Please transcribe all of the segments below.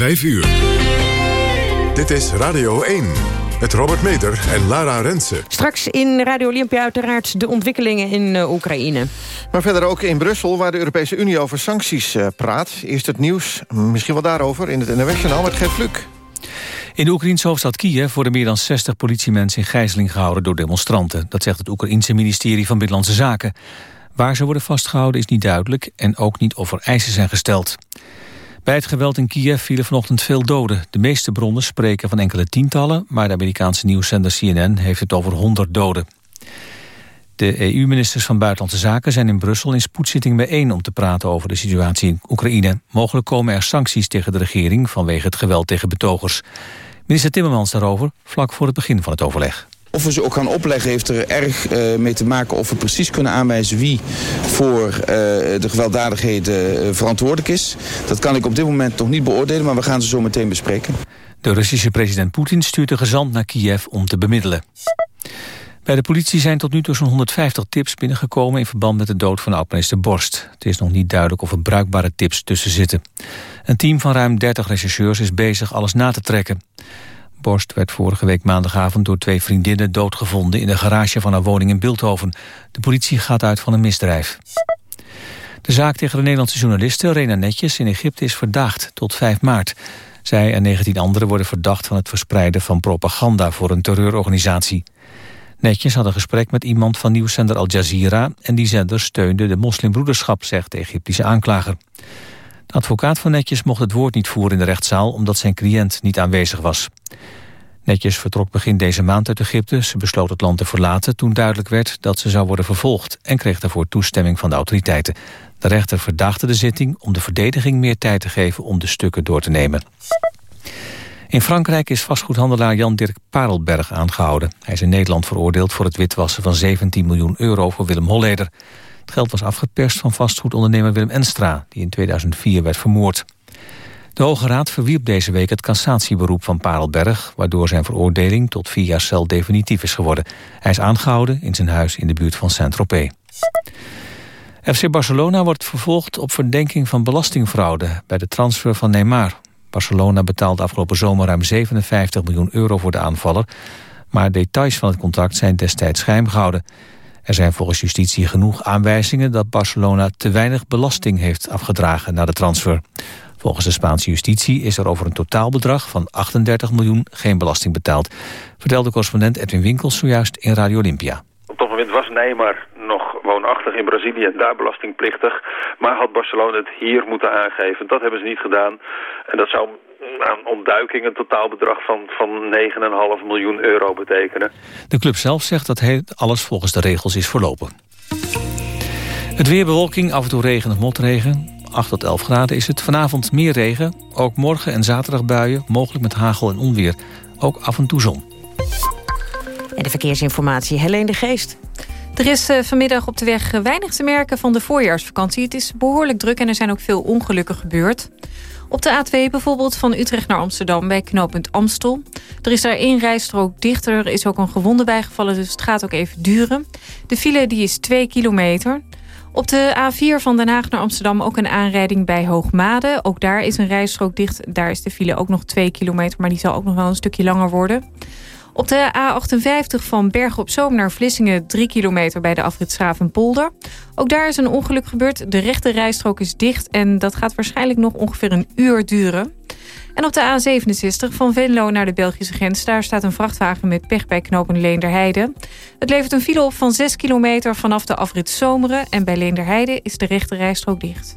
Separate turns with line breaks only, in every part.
5 uur. Dit is Radio 1. Met Robert Meter en Lara Rensen.
Straks in Radio Olympia uiteraard de ontwikkelingen in uh, Oekraïne.
Maar verder ook in Brussel, waar de Europese Unie over sancties uh, praat. Eerst het nieuws, misschien wel daarover, in het NOS-journaal met Gert Fluk.
In de Oekraïnse hoofdstad Kiev worden meer dan 60 politiemensen in gijzeling gehouden door demonstranten. Dat zegt het Oekraïense ministerie van Binnenlandse Zaken. Waar ze worden vastgehouden is niet duidelijk en ook niet of er eisen zijn gesteld. Bij het geweld in Kiev vielen vanochtend veel doden. De meeste bronnen spreken van enkele tientallen... maar de Amerikaanse nieuwszender CNN heeft het over 100 doden. De EU-ministers van Buitenlandse Zaken zijn in Brussel in spoedzitting bijeen... om te praten over de situatie in Oekraïne. Mogelijk komen er sancties tegen de regering vanwege het geweld tegen betogers. Minister Timmermans daarover vlak voor het begin van het overleg.
Of we ze ook gaan opleggen heeft er erg uh, mee te maken of we precies kunnen aanwijzen wie voor uh, de gewelddadigheden uh, verantwoordelijk is. Dat kan ik op dit moment nog niet beoordelen, maar we gaan ze zo meteen bespreken.
De Russische president Poetin stuurt de gezant naar Kiev om te bemiddelen. Bij de politie zijn tot nu toe zo'n 150 tips binnengekomen... in verband met de dood van oud-minister Borst. Het is nog niet duidelijk of er bruikbare tips tussen zitten. Een team van ruim 30 rechercheurs is bezig alles na te trekken. Borst werd vorige week maandagavond door twee vriendinnen doodgevonden... in de garage van haar woning in Beeldhoven. De politie gaat uit van een misdrijf. De zaak tegen de Nederlandse journaliste Rena Netjes in Egypte is verdaagd tot 5 maart. Zij en 19 anderen worden verdacht van het verspreiden van propaganda voor een terreurorganisatie. Netjes had een gesprek met iemand van nieuwszender Al Jazeera... en die zender steunde de moslimbroederschap, zegt de Egyptische aanklager. De advocaat van Netjes mocht het woord niet voeren in de rechtszaal... omdat zijn cliënt niet aanwezig was. Netjes vertrok begin deze maand uit Egypte. Ze besloot het land te verlaten toen duidelijk werd dat ze zou worden vervolgd... en kreeg daarvoor toestemming van de autoriteiten. De rechter verdaagde de zitting om de verdediging meer tijd te geven... om de stukken door te nemen. In Frankrijk is vastgoedhandelaar Jan-Dirk Parelberg aangehouden. Hij is in Nederland veroordeeld voor het witwassen van 17 miljoen euro voor Willem Holleder. Geld was afgeperst van vastgoedondernemer Willem Enstra... die in 2004 werd vermoord. De Hoge Raad verwierp deze week het cassatieberoep van Parelberg... waardoor zijn veroordeling tot vier jaar cel definitief is geworden. Hij is aangehouden in zijn huis in de buurt van Saint-Tropez. FC Barcelona wordt vervolgd op verdenking van belastingfraude... bij de transfer van Neymar. Barcelona betaalde afgelopen zomer ruim 57 miljoen euro voor de aanvaller... maar details van het contract zijn destijds geheim gehouden. Er zijn volgens justitie genoeg aanwijzingen dat Barcelona te weinig belasting heeft afgedragen na de transfer. Volgens de Spaanse justitie is er over een totaalbedrag van 38 miljoen geen belasting betaald, vertelde correspondent Edwin Winkels zojuist in Radio Olympia.
Op dat moment was Neymar nog woonachtig in Brazilië en daar belastingplichtig, maar had Barcelona het hier moeten aangeven. Dat hebben ze niet gedaan en dat zou aan ontduiking een totaalbedrag van, van 9,5 miljoen euro betekenen.
De club zelf zegt dat alles volgens de regels is verlopen. Het weer bewolking, af en toe regen of motregen. 8 tot 11 graden is het. Vanavond meer regen. Ook morgen en zaterdag buien, mogelijk met hagel en onweer. Ook af en toe zon.
En de verkeersinformatie, Helene de Geest.
Er is uh, vanmiddag op de weg weinig te merken van de voorjaarsvakantie. Het is behoorlijk druk en er zijn ook veel ongelukken gebeurd. Op de A2 bijvoorbeeld van Utrecht naar Amsterdam bij knooppunt Amstel. Er is daar één rijstrook dichter. Er is ook een gewonde bijgevallen, dus het gaat ook even duren. De file die is 2 kilometer. Op de A4 van Den Haag naar Amsterdam ook een aanrijding bij Hoogmade. Ook daar is een rijstrook dicht. Daar is de file ook nog 2 kilometer, maar die zal ook nog wel een stukje langer worden. Op de A58 van Bergen op Zoom naar Vlissingen 3 kilometer bij de afrit Schravenpolder. Ook daar is een ongeluk gebeurd. De rechte rijstrook is dicht en dat gaat waarschijnlijk nog ongeveer een uur duren. En op de A67 van Venlo naar de Belgische grens... daar staat een vrachtwagen met pech bij knopen Leenderheide. Het levert een file op van 6 kilometer vanaf de afrit Zomeren... en bij Leenderheide is de rechte rijstrook dicht.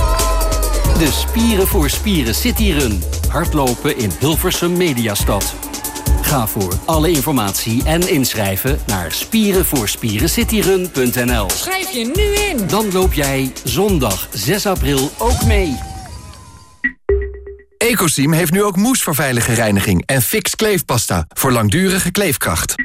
De Spieren voor Spieren City Run. Hardlopen in Hilversum Mediastad. Ga voor alle informatie en inschrijven naar spierenvoorspierencityrun.nl.
Schrijf je nu in.
Dan loop jij zondag 6 april ook mee.
Ecosim heeft nu ook moes voor veilige reiniging en fix kleefpasta voor langdurige kleefkracht.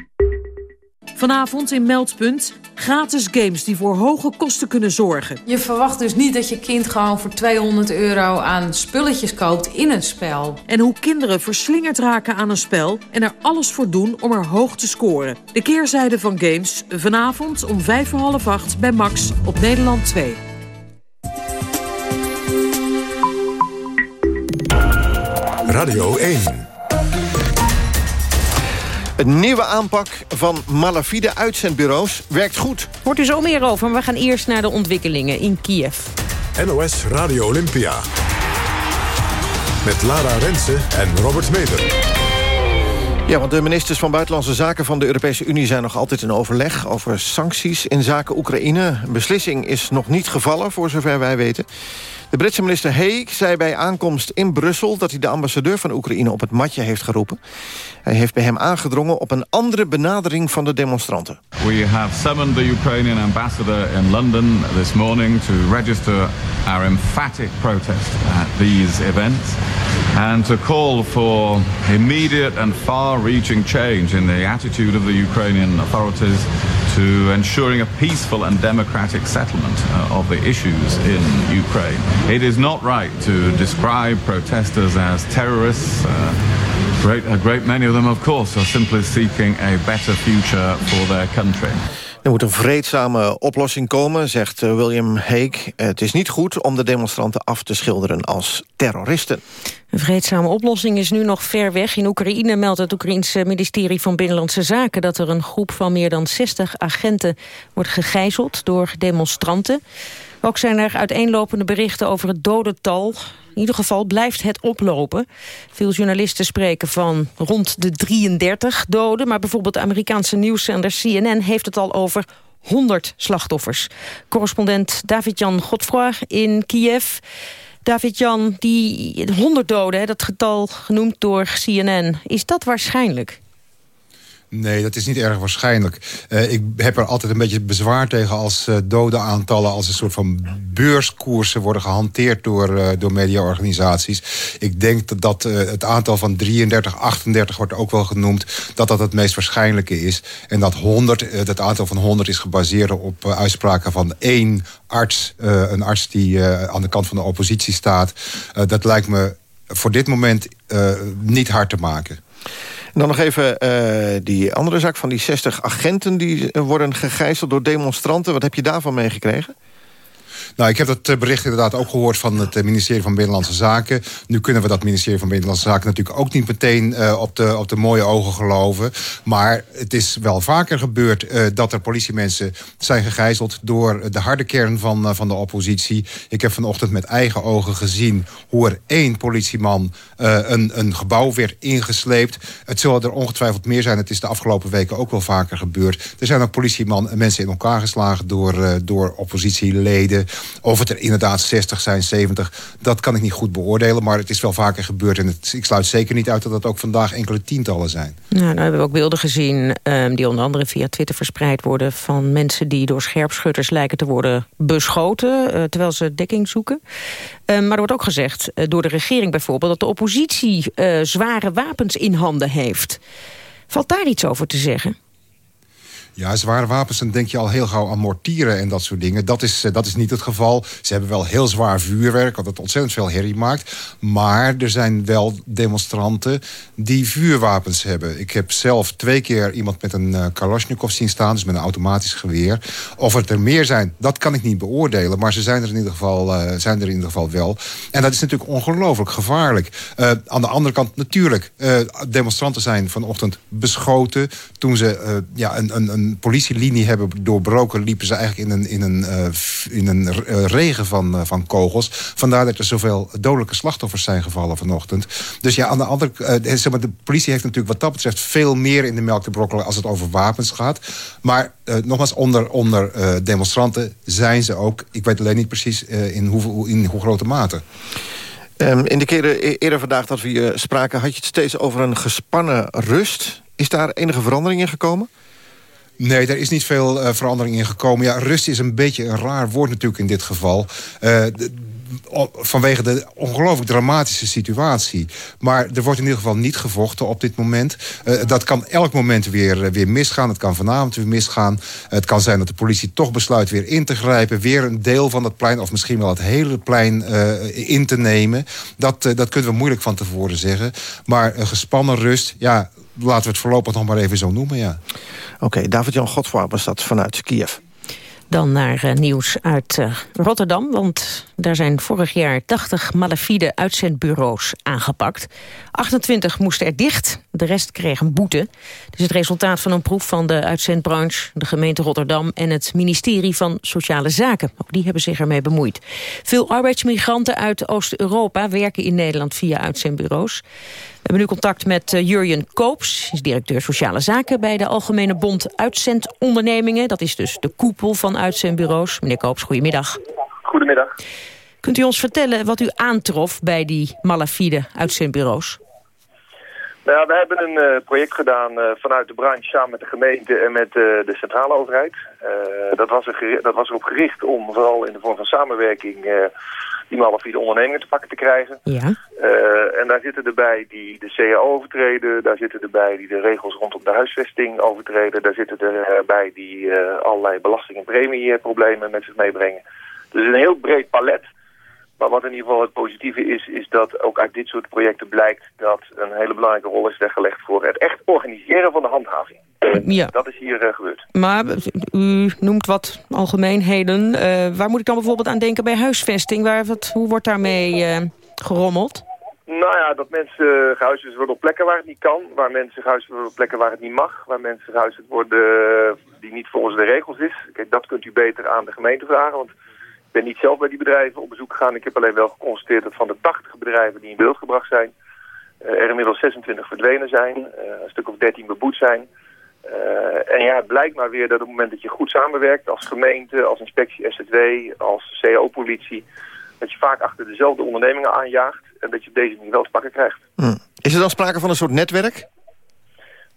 Vanavond in Meldpunt gratis games die voor hoge kosten kunnen zorgen.
Je verwacht dus niet dat je kind gewoon voor 200 euro aan spulletjes koopt in een spel.
En hoe kinderen verslingerd raken aan een spel en er alles voor doen om er hoog te scoren. De keerzijde van games vanavond om vijf voor half acht bij Max op Nederland 2.
Radio 1.
Een nieuwe aanpak van malafide uitzendbureaus werkt goed.
Hoort u zo meer over, maar we gaan eerst naar de ontwikkelingen in Kiev.
NOS Radio Olympia. Met Lara Rensen en Robert Meder.
Ja, want de ministers van Buitenlandse Zaken van de Europese Unie... zijn nog altijd in overleg over sancties in zaken Oekraïne. Een beslissing is nog niet gevallen, voor zover wij weten. De Britse minister Haig zei bij aankomst in Brussel... dat hij de ambassadeur van Oekraïne op het matje heeft geroepen. Hij heeft bij hem aangedrongen op een andere benadering van de demonstranten.
We have summoned the Ukrainian ambassador in London this morning... to register our emphatic protest at these events... and to call for immediate and far-reaching change in the attitude of the Ukrainian authorities to ensuring a peaceful and democratic settlement uh, of the issues in Ukraine. It is not right to describe protesters as terrorists. Uh, great, a great many of them, of course, are simply seeking a better future for their country.
Er moet een vreedzame oplossing komen, zegt eh, William Hague. Het is niet goed om de demonstranten af te schilderen als terroristen.
Een vreedzame oplossing is nu nog ver weg. In Oekraïne meldt het Oekraïense ministerie van Binnenlandse Zaken... dat er een groep van meer dan 60 agenten wordt gegijzeld door demonstranten. Ook zijn er uiteenlopende berichten over het dodental. In ieder geval blijft het oplopen. Veel journalisten spreken van rond de 33 doden... maar bijvoorbeeld de Amerikaanse nieuwszender CNN heeft het al over 100 slachtoffers. Correspondent David-Jan Godfroy in Kiev... David-Jan, die 100 doden, dat getal genoemd door CNN... is dat waarschijnlijk?
Nee, dat is niet erg waarschijnlijk. Uh, ik heb er altijd een beetje bezwaar tegen als uh, dodenaantallen... als een soort van beurskoersen worden gehanteerd door, uh, door mediaorganisaties. Ik denk dat, dat het aantal van 33, 38 wordt ook wel genoemd... dat dat het meest waarschijnlijke is. En dat 100, het aantal van 100 is gebaseerd op uitspraken van één arts. een arts die aan de kant van de oppositie staat. dat lijkt me voor dit moment niet hard te maken.
Dan nog even uh, die andere zaak van die 60 agenten... die worden gegijzeld door demonstranten. Wat heb je daarvan meegekregen?
Nou, ik heb dat eh, bericht inderdaad ook gehoord van het eh, ministerie van Binnenlandse Zaken. Nu kunnen we dat ministerie van Binnenlandse Zaken natuurlijk ook niet meteen uh, op, de, op de mooie ogen geloven. Maar het is wel vaker gebeurd dat er politiemensen zijn gegijzeld door de harde kern van, van de oppositie. Ik heb vanochtend met eigen ogen gezien hoe er één politieman een, een gebouw werd ingesleept. Het zullen er ongetwijfeld meer zijn. Het is de afgelopen weken ook wel vaker gebeurd. Er zijn ook politieman mensen in elkaar geslagen door, door oppositieleden. Of het er inderdaad 60 zijn, 70, dat kan ik niet goed beoordelen. Maar het is wel vaker gebeurd. En het, ik sluit zeker niet uit dat het ook vandaag enkele tientallen zijn.
Nou, nou hebben we ook beelden gezien um, die onder andere via Twitter verspreid worden... van mensen die door scherpschutters lijken te worden beschoten... Uh, terwijl ze dekking zoeken. Um, maar er wordt ook gezegd, uh, door de regering bijvoorbeeld... dat de oppositie uh, zware wapens in handen heeft. Valt daar iets over te zeggen?
Ja, zware wapens, dan denk je al heel gauw aan mortieren en dat soort dingen. Dat is, dat is niet het geval. Ze hebben wel heel zwaar vuurwerk, wat het ontzettend veel herrie maakt. Maar er zijn wel demonstranten die vuurwapens hebben. Ik heb zelf twee keer iemand met een uh, Kalashnikov zien staan... dus met een automatisch geweer. Of het er meer zijn, dat kan ik niet beoordelen. Maar ze zijn er in ieder geval, uh, zijn er in ieder geval wel. En dat is natuurlijk ongelooflijk gevaarlijk. Aan de andere kant natuurlijk. demonstranten zijn vanochtend beschoten... toen ze ja, een, een, politielinie hebben doorbroken... liepen ze eigenlijk in een, in een, uh, in een uh, regen van, uh, van kogels. Vandaar dat er zoveel dodelijke slachtoffers zijn gevallen vanochtend. Dus ja, aan de andere zeg maar, de politie heeft natuurlijk wat dat betreft... veel meer in de melk te brokkelen als het over wapens gaat. Maar nogmaals, onder, onder demonstranten zijn ze ook... ik weet alleen niet precies in, hoe, in hoe grote mate.
Um, in de keren e- eerder vandaag dat we je spraken... had je het steeds over een gespannen rust. Is daar enige verandering in gekomen?
Nee, daar is niet veel uh, verandering in gekomen. Ja, rust is een beetje een raar woord natuurlijk in dit geval. Uh, vanwege de ongelooflijk dramatische situatie. Maar er wordt in ieder geval niet gevochten op dit moment. Uh, dat kan elk moment weer, weer misgaan. Het kan vanavond weer misgaan. het kan zijn dat de politie toch besluit weer in te grijpen. Weer een deel van het plein of misschien wel het hele plein in te nemen. Dat, dat kunnen we moeilijk van tevoren zeggen. Maar een gespannen rust, ja, laten we het voorlopig nog maar even zo noemen, ja.
Oké, okay, David-Jan Godfroy was dat vanuit Kiev.
Dan naar uh, nieuws uit uh, Rotterdam, want daar zijn vorig jaar 80 malafide uitzendbureaus aangepakt. 28 moesten er dicht, de rest kreeg een boete. Het is het resultaat van een proef van de uitzendbranche, de gemeente Rotterdam en het ministerie van Sociale Zaken. Ook die hebben zich ermee bemoeid. Veel arbeidsmigranten uit Oost-Europa werken in Nederland via uitzendbureaus. We hebben nu contact met uh, Jurjen Koops, is directeur Sociale Zaken bij de Algemene Bond Uitzendondernemingen. Dat is dus de koepel van uitzendbureaus. Meneer Koops, goedemiddag.
Goedemiddag.
Kunt u ons vertellen wat u aantrof bij die malafide uitzendbureaus?
Nou, ja, we hebben een uh, project gedaan uh, vanuit de branche samen met de gemeente en met uh, de centrale overheid. dat, was er dat was erop gericht om vooral in de vorm van samenwerking die malafide ondernemingen te pakken te krijgen.
Ja.
Uh, en daar zitten erbij die de CAO overtreden, daar zitten erbij die de regels rondom de huisvesting overtreden, daar zitten erbij die uh, allerlei belasting- en premieproblemen met zich meebrengen. Dus een heel breed palet. Maar wat in ieder geval het positieve is, is dat ook uit dit soort projecten blijkt dat een hele belangrijke rol is weggelegd voor het echt organiseren van de handhaving.
Ja.
Dat is hier uh, gebeurd.
Maar u noemt wat algemeenheden. Uh, waar moet ik dan bijvoorbeeld aan denken bij huisvesting? Waar, wat, hoe wordt daarmee uh, gerommeld?
Nou ja, dat mensen gehuisvest worden op plekken waar het niet kan. Waar mensen gehuisvest worden op plekken waar het niet mag. Waar mensen gehuisvest worden die niet volgens de regels is. Kijk, dat kunt u beter aan de gemeente vragen. Want ben niet zelf bij die bedrijven op bezoek gegaan. Ik heb alleen wel geconstateerd dat van de 80 bedrijven die in beeld gebracht zijn... er inmiddels 26 verdwenen zijn. een stuk of 13 beboet zijn. Uh, en ja, het blijkt maar weer dat op het moment dat je goed samenwerkt als gemeente, als inspectie SZW, als CO-politie, dat je vaak achter dezelfde ondernemingen aanjaagt en dat je deze manier wel te pakken krijgt.
Hm. Is er dan sprake van een soort netwerk?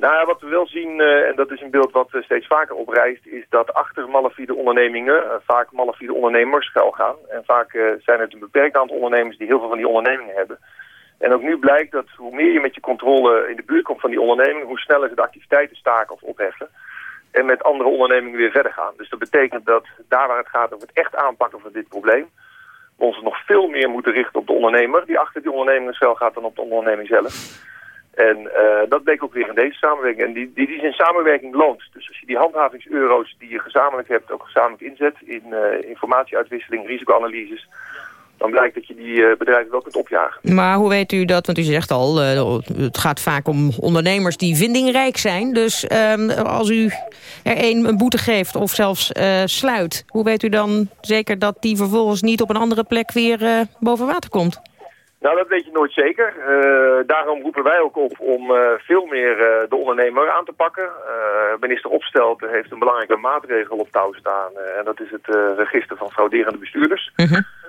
Nou wat we wel zien, uh, en dat is een beeld wat uh, steeds vaker oprijst, is dat achter malafide ondernemingen vaak malafide ondernemers schuilgaan. En vaak zijn het een beperkt aantal ondernemers die heel veel van die ondernemingen hebben. En ook nu blijkt dat hoe meer je met je controle in de buurt komt van die onderneming, hoe sneller ze de activiteiten staken of opheffen. En met andere ondernemingen weer verder gaan. Dus dat betekent dat daar waar het gaat over het echt aanpakken van dit probleem, we ons nog veel meer moeten richten op de ondernemer die achter die onderneming schuil gaat dan op de onderneming zelf. En uh, dat bleek ook weer in deze samenwerking. En die, die, die in samenwerking loont. Dus als je die handhavingseuro's die je gezamenlijk hebt ook gezamenlijk inzet in uh, informatieuitwisseling, risicoanalyses, dan blijkt dat je die uh, bedrijven wel kunt opjagen.
Maar hoe weet u dat? Want u zegt al, het gaat vaak om ondernemers die vindingrijk zijn. Dus um, als u er een, een boete geeft of zelfs sluit... hoe weet u dan zeker dat die vervolgens niet op een andere plek weer boven water komt?
Nou, dat weet je nooit zeker. Uh, daarom roepen wij ook op om uh, veel meer uh, de ondernemer aan te pakken. minister Opstelten heeft een belangrijke maatregel op touw staan. en dat is het register van frauderende bestuurders.
-huh.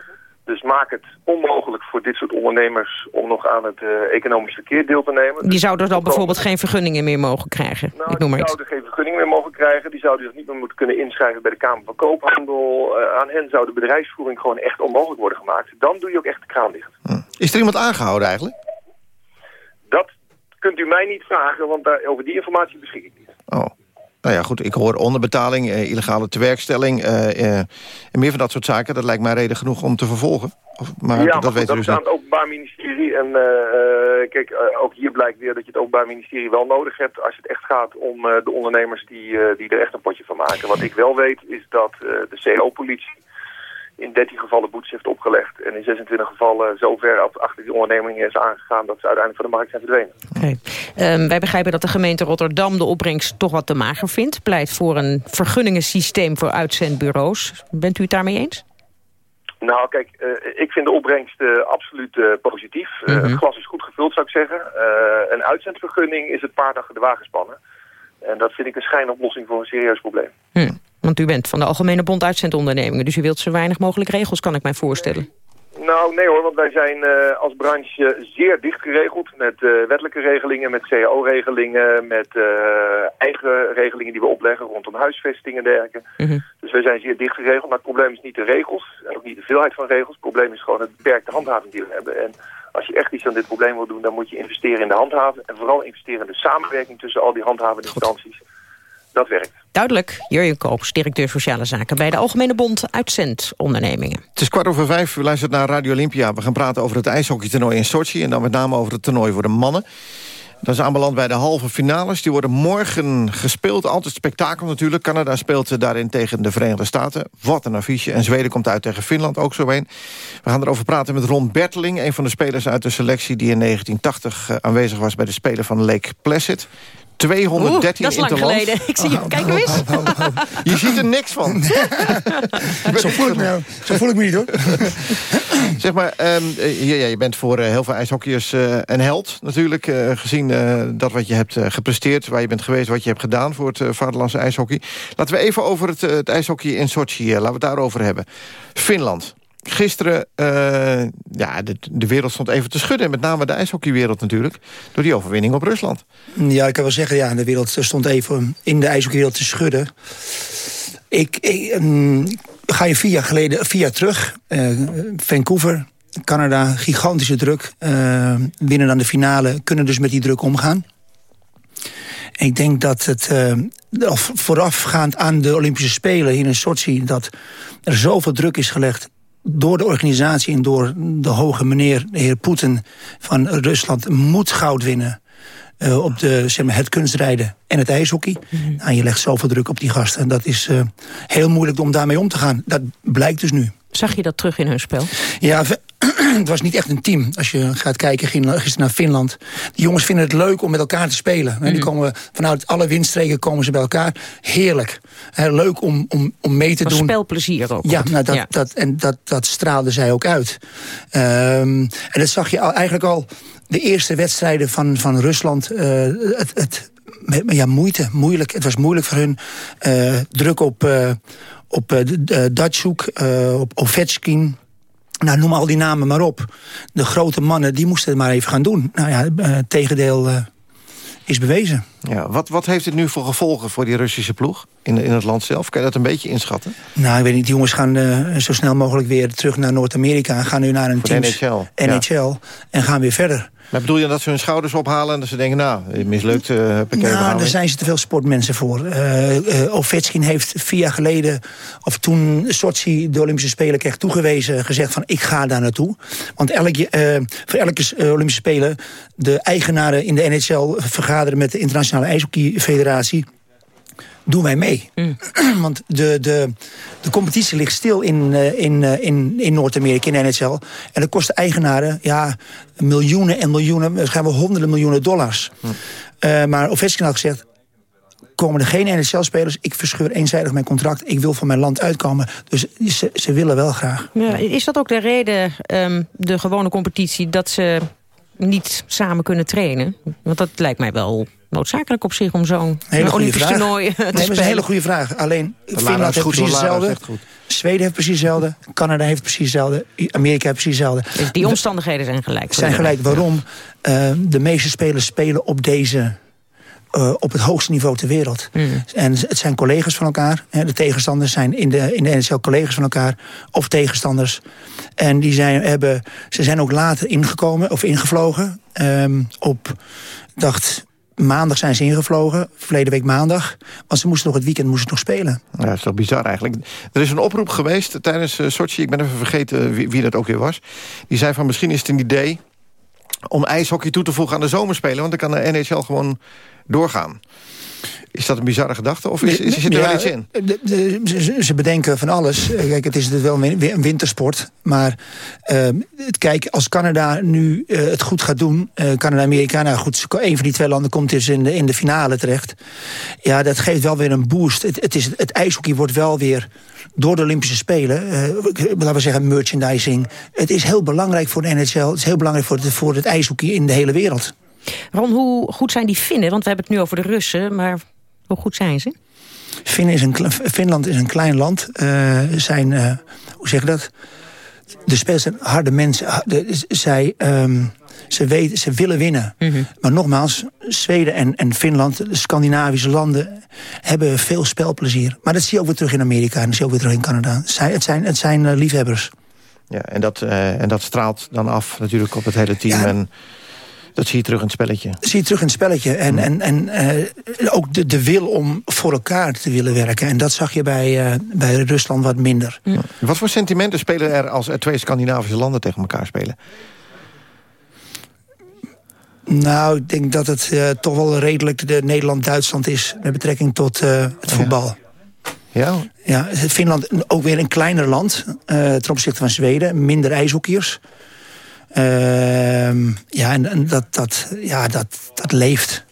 Dus maak het onmogelijk voor dit soort ondernemers om nog aan het uh, economisch verkeer deel te nemen.
Die zouden dan bijvoorbeeld geen vergunningen meer mogen krijgen?
Nou,
Ik noem maar
die zouden geen vergunningen meer mogen krijgen. Die zouden zich niet meer moeten kunnen inschrijven bij de Kamer van Koophandel. Uh, aan hen zou de bedrijfsvoering gewoon echt onmogelijk worden gemaakt. Dan doe je ook echt de kraan dicht.
Hm. Is er iemand aangehouden eigenlijk?
Dat kunt u mij niet vragen, want daar, over die informatie beschik ik niet.
Oh. Nou ja, goed, ik hoor onderbetaling, eh, illegale tewerkstelling... Uh, uh, en meer van dat soort zaken. Dat lijkt mij reden genoeg om te vervolgen. Of, maar
ja,
dat,
maar
weet
dat
dus
het Openbaar Ministerie. En kijk, ook hier blijkt weer dat je het Openbaar Ministerie wel nodig hebt... als het echt gaat om de ondernemers die, die er echt een potje van maken. Wat ik wel weet is dat de CO-politie in 13 gevallen boetes heeft opgelegd. En in 26 gevallen zo ver achter die onderneming is aangegaan... dat ze uiteindelijk van de markt zijn verdwenen.
Okay. Um, wij begrijpen dat de gemeente Rotterdam de opbrengst toch wat te mager vindt. Pleit voor een vergunningensysteem voor uitzendbureaus. Bent u het daarmee eens?
Nou, kijk, uh, ik vind de opbrengst uh, absoluut uh, positief. Mm -hmm. het glas is goed gevuld, zou ik zeggen. een uitzendvergunning is het paard achter de wagen spannen. En dat vind ik een schijnoplossing voor een serieus probleem.
Hmm. Want u bent van de Algemene Bond Uitzendondernemingen... dus u wilt zo weinig mogelijk regels, kan ik mij voorstellen.
Nou, nee hoor, want wij zijn eh, als branche zeer dicht geregeld met eh, wettelijke regelingen, met cao-regelingen, met eh, eigen regelingen die we opleggen rondom huisvesting en dergelijke.
Mhm.
Dus wij zijn zeer dicht geregeld, maar het probleem is niet de regels en ook niet de veelheid van regels. Het probleem is gewoon het beperkte handhaving die we hebben. En als je echt iets aan dit probleem wil doen, dan moet je investeren in de handhaving en vooral investeren in de samenwerking tussen al die handhavende instanties. Dat werkt.
Duidelijk. Jurjen Koops, directeur Sociale Zaken... bij de Algemene Bond Uitzendondernemingen.
Het is kwart over vijf, u luistert naar Radio Olympia. We gaan praten over het ijshockeytoernooi in Sochi... en dan met name over het toernooi voor de mannen. Dat is aanbeland bij de halve finales. Die worden morgen gespeeld. Altijd spektakel natuurlijk. Canada speelt daarin tegen de Verenigde Staten. Wat een affiche. En Zweden komt uit tegen Finland, ook zo een. We gaan erover praten met Ron Berteling... een van de spelers uit de selectie die in 1980 eh, aanwezig was... bij de Spelen van Lake Placid. 213
Oeh, dat is lang
interlands.
geleden. Ik zie je, kijk eens.
Je ziet er niks van.
Zo voel ik me, zo voel ik me niet hoor.
Zeg maar, ehm, eh, ja, ja, je bent voor eh, heel veel ijshockeyers eh, een held natuurlijk. eh, gezien eh, dat wat je hebt eh, gepresteerd, waar je bent geweest... wat je hebt gedaan voor het eh, vaderlandse ijshockey. Laten we even over het, eh, het ijshockey in Sochi, laten we het daarover hebben. Finland. Gisteren, eh, ja, de, de wereld stond even te schudden. Met name de ijshockeywereld natuurlijk. Door die overwinning op Rusland.
Ja, ik kan wel zeggen, ja, de wereld stond even in de ijshockeywereld te schudden. Ik, ik mm, ga je vier jaar geleden, vier jaar terug. eh, Vancouver, Canada, gigantische druk. eh, winnen dan de finale, kunnen dus met die druk omgaan. Ik denk dat het voorafgaand aan de Olympische Spelen hier in Sochi... dat er zoveel druk is gelegd door de organisatie en door de hoge meneer, de heer Poetin van Rusland... moet goud winnen eh, op de, zeg maar, het kunstrijden en het ijshockey. nou, je legt zoveel druk op die gasten. Dat is eh, heel moeilijk om daarmee om te gaan. Dat blijkt dus nu.
Zag je dat terug in hun spel?
Ja, het was niet echt een team. Als je gaat kijken gisteren naar Finland. Die jongens vinden het leuk om met elkaar te spelen. Die komen, vanuit alle windstreken komen ze bij elkaar. Heerlijk. Leuk om, om, om mee te doen.
spelplezier ook.
Ja, nou, dat,
Ja.
Dat, en dat, dat straalde zij ook uit. Ehm, en dat zag je al, eigenlijk al de eerste wedstrijden van, van Rusland. eh, het, het, met, ja, moeite, moeilijk. Het was moeilijk voor hun. Eh, druk op, eh op Datsuk, op Ovechkin. Nou, noem al die namen maar op. De grote mannen, die moesten het maar even gaan doen. Nou ja, eh, het tegendeel eh, is bewezen.
Ja, wat, wat heeft dit nu voor gevolgen voor die Russische ploeg in, in het land zelf? Kan je dat een beetje inschatten?
Nou, ik weet niet, die jongens gaan eh, zo snel mogelijk weer terug naar Noord-Amerika... en gaan nu naar een
NHL, ja.
NHL en gaan weer verder.
Maar bedoel je dat ze hun schouders ophalen en dat ze denken... nou, mislukt, uh, heb ik
Nou, daar zijn ze te veel sportmensen voor. Eh, Ovechkin heeft vier jaar geleden, of toen Sochi de Olympische Spelen kreeg toegewezen, gezegd van ik ga daar naartoe. Want elk, eh, voor elke Olympische Spelen, de eigenaren in de NHL vergaderen met de Internationale IJshockeyfederatie. Doen wij mee. Want de, de, de competitie ligt stil in, eh, in, eh, in, in Noord-Amerika, in NHL. En dat kost de eigenaren ja, miljoenen en miljoenen, waarschijnlijk wel honderden miljoenen dollars. Eh, maar Ovechkin had gezegd, komen er geen NHL-spelers. Ik verscheur eenzijdig mijn contract. Ik wil van mijn land uitkomen. Dus ze, ze willen wel graag.
Ja, is dat ook de reden, ehm, de gewone competitie... dat ze niet samen kunnen trainen? Want dat lijkt mij wel noodzakelijk op zich om zo'n
Hele goede
Olympisch
vraag.
toernooi eh, te
nee, dat is een hele goede vraag. Alleen, Finland
is
heeft
goed,
precies hetzelfde. Zweden heeft precies hetzelfde. Canada heeft precies hetzelfde. Amerika heeft precies hetzelfde.
Dus die omstandigheden zijn gelijk.
zijn gelijk. Waarom? Eh, de meeste spelers spelen op deze... eh, op het hoogste niveau ter wereld. En het zijn collega's van elkaar. Hè, de tegenstanders zijn in de, in de NHL collega's van elkaar. Of tegenstanders. En die zijn, hebben, ze zijn ook later ingekomen of ingevlogen. Ehm, op, dacht, maandag zijn ze ingevlogen. Verleden week maandag. Want ze moesten nog het weekend moesten nog spelen.
Ja, dat is toch bizar eigenlijk. Er is een oproep geweest tijdens uh, Sochi. Ik ben even vergeten wie, wie dat ook weer was. Die zei van misschien is het een idee om ijshockey toe te voegen aan de zomerspelen. Want dan kan de NHL gewoon doorgaan. Is dat een bizarre gedachte of is, is, zit er
Ja,
wel iets in?
de- de- ze, ze bedenken van alles. Eh, Kijk, het is wel een win- een wintersport. Maar eh, het- kijk, als Canada nu eh, het goed gaat doen... eh, Canada, Amerika, nou goed, een van die twee landen komt dus in de, in de finale terecht. Ja, dat geeft wel weer een boost. Het, het, is, het ijshockey wordt wel weer door de Olympische Spelen... eh, laten we zeggen merchandising. Het is heel belangrijk voor de NHL. Het is heel belangrijk voor het, voor het ijshockey in de hele wereld.
Ron, hoe goed zijn die Finnen? Want we hebben het nu over de Russen, maar hoe goed zijn ze?
Finnen is een, Finland is een klein land. Eh, zijn, eh, hoe zeg je dat? de spelers zijn harde mensen. De- zij, ehm, ze, weten, ze willen winnen. Maar nogmaals, Zweden en, en Finland, de Scandinavische landen... hebben veel spelplezier. Maar dat zie je ook weer terug in Amerika en dat zie je ook weer terug in Canada. Zij, het zijn, het zijn eh, liefhebbers.
Ja, en, dat, eh, en dat straalt dan af natuurlijk op het hele team. En dat zie je terug in het spelletje.
zie je terug in het spelletje. En, en, en eh, ook de, de wil om voor elkaar te willen werken. En dat zag je bij, eh, bij Rusland wat minder.
Wat voor sentimenten spelen er als er twee Scandinavische landen tegen elkaar spelen?
Nou, ik denk dat het eh, toch wel redelijk de Nederland-Duitsland is... met betrekking tot het voetbal.
Ja?
Ja, Finland ook weer een kleiner land eh, ten opzichte van Zweden. Minder ijshoekers. Ehm, ja, en, en dat, dat, ja, dat, dat leeft.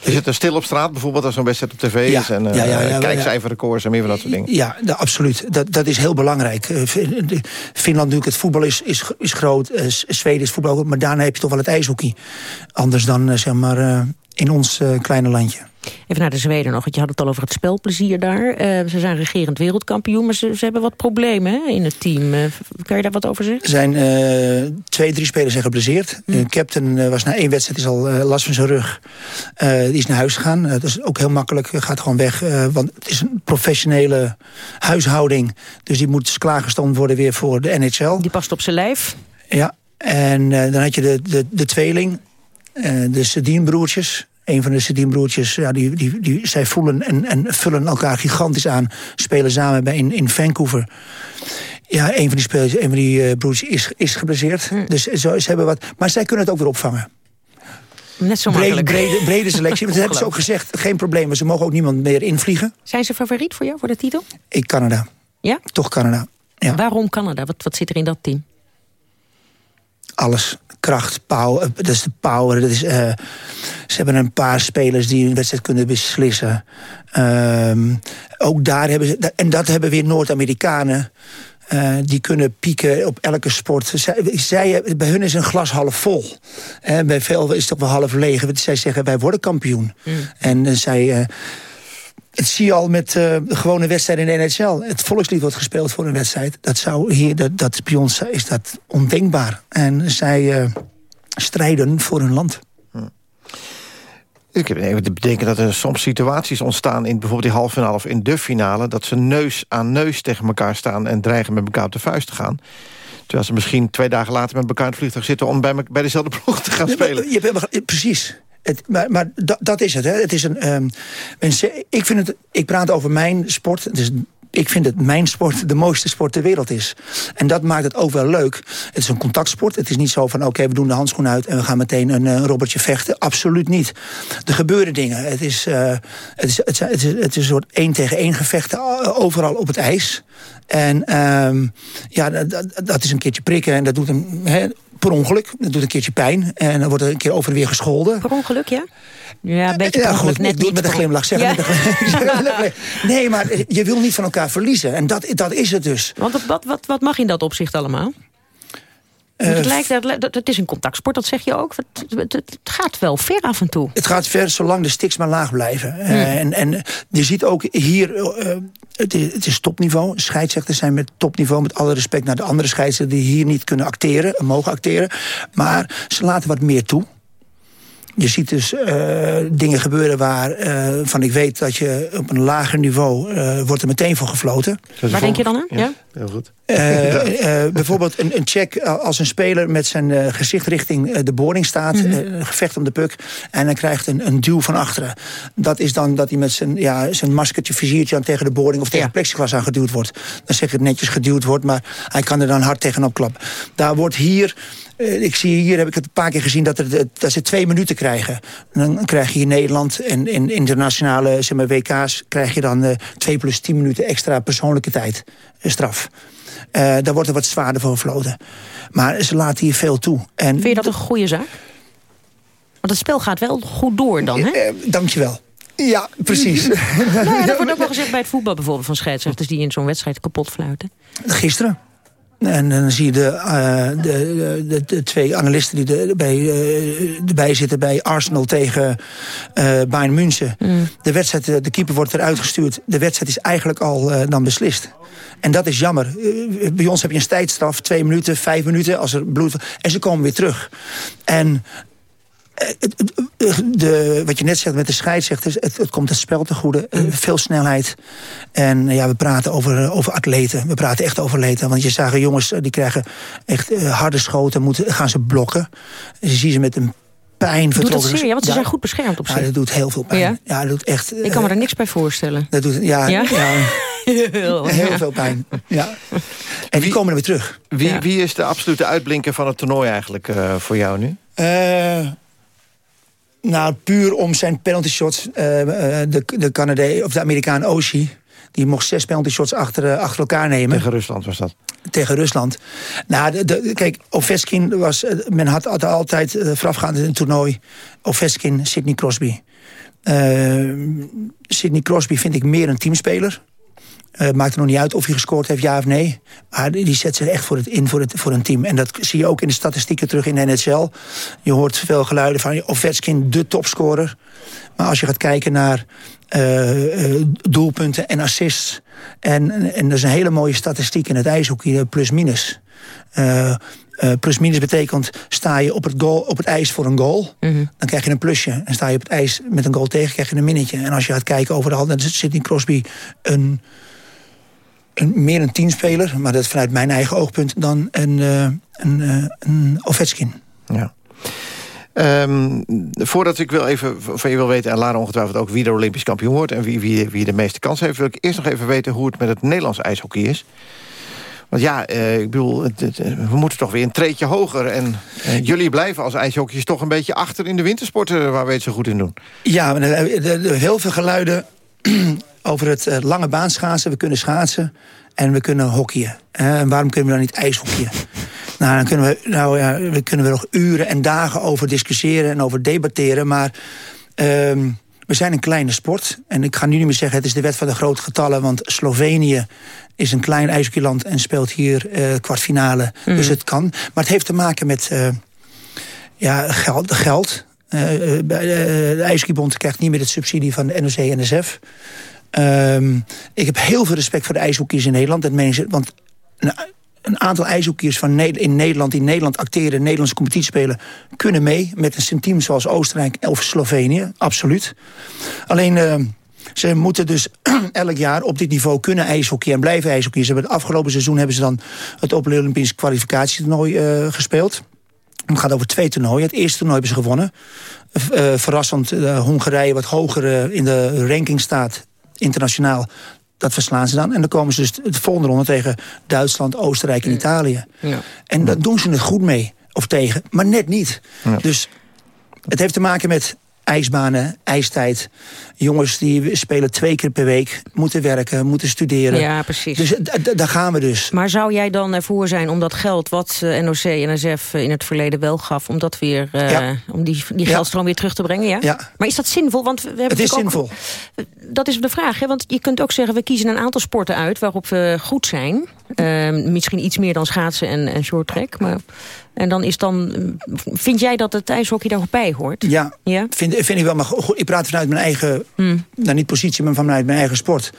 Is het er stil op straat bijvoorbeeld als zo'n wedstrijd op tv
Ja,
is? En uh,
ja, ja, ja,
kijkcijferrecords en meer van dat soort dingen?
Ja, absoluut. Dat, dat is heel belangrijk. Eh, Finland natuurlijk, het voetbal is, is, is groot. Eh, Zweden is voetbal ook. Maar daarna heb je toch wel het ijshockey. Anders dan, eh, zeg maar, eh, in ons eh, kleine landje.
Even naar de Zweden nog, want je had het al over het spelplezier daar. Eh, ze zijn regerend wereldkampioen, maar ze, ze hebben wat problemen hè, in het team. Eh, kan je daar wat over zeggen?
Er zijn twee, drie spelers zijn geblesseerd. De captain was na één wedstrijd is al last van zijn rug. Die is naar huis gegaan. Dat is ook heel makkelijk. gaat gewoon weg. want het is een professionele huishouding. Dus die moet klaargestoomd worden weer voor de NHL.
Die past op zijn lijf.
Ja. En dan had je de, de, de tweeling. Eh, de Sedien-broertjes. Een van de Sedien-broertjes, ja, die, die, die, zij voelen en, en vullen elkaar gigantisch aan. Spelen samen bij in, in Vancouver. Ja, een van die, spelers, een van die eh, broertjes is, is geblesseerd. Dus zo, ze hebben wat. Maar zij kunnen het ook weer opvangen.
Net zo
Brede, brede, brede selectie. Want dat hebben ze ook gezegd. Geen probleem, ze mogen ook niemand meer invliegen.
Zijn ze favoriet voor jou, voor de titel?
Ik Canada.
Ja?
Toch Canada. Ja.
Waarom Canada? Wat, wat zit er in dat team?
Alles. Kracht, power, dat is de power. Dat is, eh, ze hebben een paar spelers die een wedstrijd kunnen beslissen. Ehm, ook daar hebben ze... En dat hebben weer Noord-Amerikanen. eh, die kunnen pieken op elke sport. Zij, zij, bij hun is een glas half vol. En bij veel is het toch wel half leeg. Want Zij zeggen, wij worden kampioen. En eh, zij... het zie je al met de gewone wedstrijden in de NHL. Het volkslied wordt gespeeld voor een wedstrijd. Dat zou hier, dat, dat bij ons is dat ondenkbaar. En zij eh, strijden voor hun land.
Ik heb even te bedenken dat er soms situaties ontstaan... in bijvoorbeeld die halve finale of in de finale... dat ze neus aan neus tegen elkaar staan... en dreigen met elkaar op de vuist te gaan. Terwijl ze misschien twee dagen later met elkaar in het vliegtuig zitten... om bij, bij dezelfde ploeg te gaan
Ja,
spelen.
je hebt helemaal ge- precies. Maar maar dat, is het. Hè. het is een, ehm, ik, vind het, ik praat over mijn sport. Is, ik vind dat mijn sport de mooiste sport ter wereld is. En dat maakt het ook wel leuk. Het is een contactsport. Het is niet zo van, oké, we doen de handschoen uit... en we gaan meteen een eh, robbertje vechten. Absoluut niet. Er gebeuren dingen. Het is, eh, het is, het is, het is, een soort één tegen één gevechten... eh, overal op het ijs. En ehm, ja, dat, dat- is een keertje prikken. En dat doet hem per ongeluk. Dat doet een keertje pijn. En dan wordt er een keer over en weer gescholden.
Per ongeluk, ja? Ja, een beetje
Ja, goed,
net niet.
met een glimlach. Zeg
Ja.
met een glimlach. Nee, maar je wil niet van elkaar verliezen. En dat, dat is het dus.
Want wat, wat, wat mag in dat opzicht allemaal? Want het,
Eh,
lijkt, dat, dat, het is een contactsport, dat zeg je ook. Het, het, gaat wel ver af en toe.
Het gaat ver zolang de sticks maar laag blijven. Eh, en, en je ziet ook hier, eh, het, is, het is topniveau. Scheidsrechters zijn met topniveau. Met alle respect naar de andere scheidsrechters die hier niet kunnen acteren. en Mogen acteren. Maar ze laten wat meer toe. Je ziet dus eh, dingen gebeuren waar eh, van ik weet dat je op een lager niveau eh, wordt er meteen voor gefloten.
Waar denk je dan aan? Ja?
Heel goed.
Eh, eh, bijvoorbeeld een, een check als een speler met zijn eh, gezicht richting eh, de boarding staat. Een gevecht om de puck. En hij krijgt een, een duw van achteren. Dat is dan dat hij met zijn, ja, zijn maskertje, viziertje aan tegen de boarding of tegen plexiglas aangeduwd wordt. Dan zeg ik het netjes geduwd wordt, maar hij kan er dan hard tegenop klappen. Daar wordt hier. Eh, Ik zie hier, heb ik het een paar keer gezien, dat, er, dat ze twee minuten krijgen. En dan krijg je in Nederland en in internationale zeg maar, WK's... krijg je dan eh, twee plus tien minuten extra persoonlijke tijd, eh, straf. Daar wordt er wat zwaarder voor gefloten. Maar ze laten hier veel toe. En
Vind je dat een goede zaak? Want het spel gaat wel goed door dan, hè?
Eh, dankjewel. Ja, precies.
nou ja, dat wordt ook wel gezegd bij het voetbal bijvoorbeeld... van scheidsrechters die in zo'n wedstrijd kapot fluiten.
Gisteren. En dan zie je de, uh, de, de, de, twee analisten die erbij, uh, erbij zitten bij Arsenal tegen uh, Bayern München. Mm. De, wedstrijd, de keeper wordt eruit gestuurd. De wedstrijd is eigenlijk al dan beslist. En dat is jammer. bij ons heb je een tijdstraf, twee minuten, vijf minuten, als er bloed... En ze komen weer terug. En de, wat je net zegt met de scheidsrechters, het, het komt het spel te goede. Eh, mm. veel snelheid. En ja, we praten over, eh, over atleten. We praten echt over atleten. Want je zagen jongens, eh, die krijgen echt harde schoten. Moeten, gaan ze blokken. Je ziet ze met een pijn vertrokken.
Doet het zeer, want ze zijn goed beschermd op zich.
Ja, dat doet heel veel pijn. Ja, dat doet echt,
Ik kan me er niks bij voorstellen.
Dat doet, ja, ja? heel, heel veel pijn. Ja. En die komen er weer terug.
Wie, wie is de absolute uitblinker van het toernooi eigenlijk uh, voor jou nu?
Uh, nou, puur om zijn penalty shots. Uh, de, de, Canadese, of de Amerikaan Oshie. Die mocht zes penalty shots achter, uh, achter elkaar nemen.
Tegen Rusland was dat?
Tegen Rusland. Nou, de, de, kijk, Ovechkin was... Men had, had altijd voorafgaand in het toernooi... Ovechkin, Sidney Crosby. Sidney Crosby vind ik meer een teamspeler. Uh, maakt er nog niet uit of hij gescoord heeft, ja of nee. Maar die zet zich echt voor het, in voor, het, voor een team. En dat zie je ook in de statistieken terug in de NHL. Je hoort veel geluiden van Ovechkin, de topscorer. Maar als je gaat kijken naar uh, uh, doelpunten en assists... En, en dat is een hele mooie statistiek in het ijshockey, plus-minus. Uh, plus-minus betekent, sta je op het, goal, op het ijs voor een goal... -hmm. dan krijg je een plusje. En sta je op het ijs met een goal tegen, krijg je een minnetje. En als je gaat kijken overal, dan zit in Crosby een, meer een teamspeler, maar dat vanuit mijn eigen oogpunt... dan een, uh, een, uh, een Ovechkin.
Ja. Um, voordat ik wil even van je wil weten, en Lara ongetwijfeld ook... wie de Olympisch kampioen wordt en wie, wie, wie de meeste kans heeft... wil ik eerst nog even weten hoe het met het Nederlands ijshockey is. Want ja, uh, ik bedoel, het, het, we moeten toch weer een treetje hoger. En uh, jullie blijven als ijshockeyers toch een beetje achter in de wintersporten... waar we het zo goed in doen.
Ja, heel veel geluiden over het uh, lange baan schaatsen. We kunnen schaatsen en we kunnen hockeyen. Uh, en waarom kunnen we dan niet ijshockeyen? nou, dan kunnen we, nou ja, we kunnen we nog uren en dagen over discussiëren en over debatteren. Maar uh, we zijn een kleine sport. En ik ga nu niet meer zeggen, het is de wet van de grote getallen. Want Slovenië is een klein ijshockeyland en speelt hier uh, kwartfinale. Mm. Dus het kan. Maar het heeft te maken met uh, ja, geld. geld. Uh, de IJskibond krijgt niet meer het subsidie van de NOC-NSF. Um, ik heb heel veel respect voor de ijshoekers in Nederland. Dat meen want een, aantal ijshoekers van in Nederland... die in Nederland acteren, Nederlandse competitie spelen... kunnen mee met een team zoals Oostenrijk of Slovenië. Absoluut. Alleen... Uh, ze moeten dus elk jaar op dit niveau kunnen ijshockey en blijven ijshockey. Ze hebben het afgelopen seizoen hebben ze dan het Olympisch kwalificatietoernooi uh, gespeeld. Het gaat over twee toernooien. Het eerste toernooi hebben ze gewonnen. Uh, verrassend, uh, Hongarije wat hoger in de ranking staat internationaal, dat verslaan ze dan. En dan komen ze dus het volgende ronde tegen Duitsland, Oostenrijk en Italië. Ja. En daar doen ze het goed mee. Of tegen, maar net niet. Ja. Dus het heeft te maken met ijsbanen, ijstijd. Jongens die spelen twee keer per week, moeten werken, moeten studeren.
Ja, precies.
Dus daar gaan we dus.
Maar zou jij dan ervoor zijn om dat geld wat eh, NOC en NSF in het verleden wel gaf... om dat weer, uh, ja. om die, die geldstroom ja. weer terug te brengen? Ja?
ja?
Maar is dat zinvol? Want we hebben
het is zinvol.
Dat is de vraag, hè? want je kunt ook zeggen... we kiezen een aantal sporten uit waarop we goed zijn. Uh, misschien iets meer dan schaatsen en, en short track, maar... En dan is dan... Vind jij dat het ijshockey daar ook bij hoort?
Ja, ja? Vind, vind ik wel. Maar goed, ik praat vanuit mijn eigen... Hmm. Nou, niet positie, maar vanuit mijn eigen sport.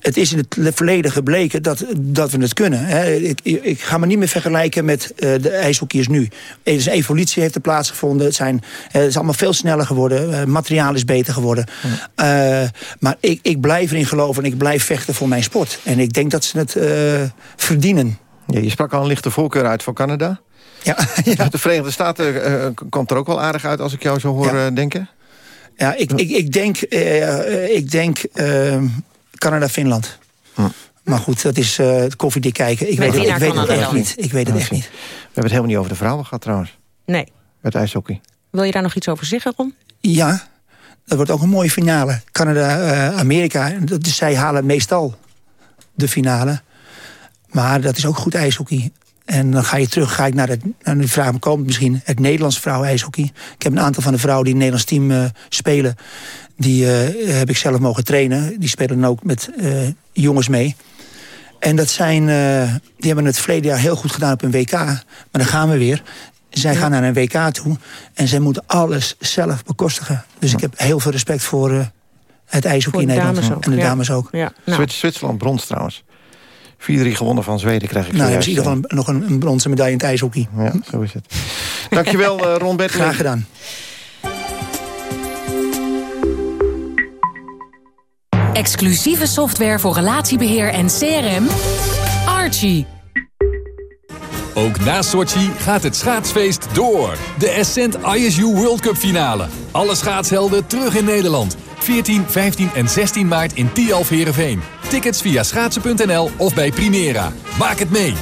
Het is in het verleden gebleken dat, dat we het kunnen. Hè. Ik, ik ga me niet meer vergelijken met uh, de ijshockeyers nu. Er is een evolutie heeft er plaatsgevonden. Het, zijn, het is allemaal veel sneller geworden. Uh, materiaal is beter geworden. Hmm. Uh, maar ik, ik blijf erin geloven en ik blijf vechten voor mijn sport. En ik denk dat ze het verdienen.
Ja, je sprak al een lichte voorkeur uit voor Canada.
Ja, ja.
De Verenigde Staten uh, komt er ook wel aardig uit als ik jou zo hoor ja. uh, denken.
Ja, ik, ik, ik denk, uh, ik denk Canada-Finland. Hm. Maar goed, dat is het koffiedik kijken. Ik weet, het, ik weet het echt niet. Ik weet het echt niet. We
hebben het helemaal niet over de vrouwen gehad trouwens.
Nee.
Met ijshockey.
Wil je daar nog iets over zeggen, Ron?
Ja, dat wordt ook een mooie finale. Canada-Amerika, dus zij halen meestal de finale. Maar dat is ook goed ijshockey. En dan ga je terug, ga ik naar, het, naar de vraag, komt misschien het Nederlandse vrouwen-ijshockey. Ik heb een aantal van de vrouwen die in het Nederlands team uh, spelen. Die uh, heb ik zelf mogen trainen. Die spelen dan ook met uh, jongens mee. En dat zijn, eh, die hebben het verleden jaar heel goed gedaan op een WK. Maar dan gaan we weer. Zij gaan naar een WK toe en zij moeten alles zelf bekostigen. Dus ik heb heel veel respect voor uh, het ijshockey in Nederland.
Dames ook,
en de
ja.
dames ook.
Ja,
nou. Zwitserland brons trouwens. 4-3 gewonnen van Zweden krijg ik
Nou, hebben ze in ieder geval nog een, een bronzen medaille in het ijshockey.
Ja, zo is het. Dankjewel, uh, Ron Bertling.
Graag gedaan.
Exclusieve software voor relatiebeheer en CRM. Archie.
Ook na Sochi gaat het schaatsfeest door. De Ascent ISU World Cup finale. Alle schaatshelden terug in Nederland. 14, 15 en 16 maart in Tialf Heerenveen. Tickets via schaatsen.nl of bij Primera. Maak het mee!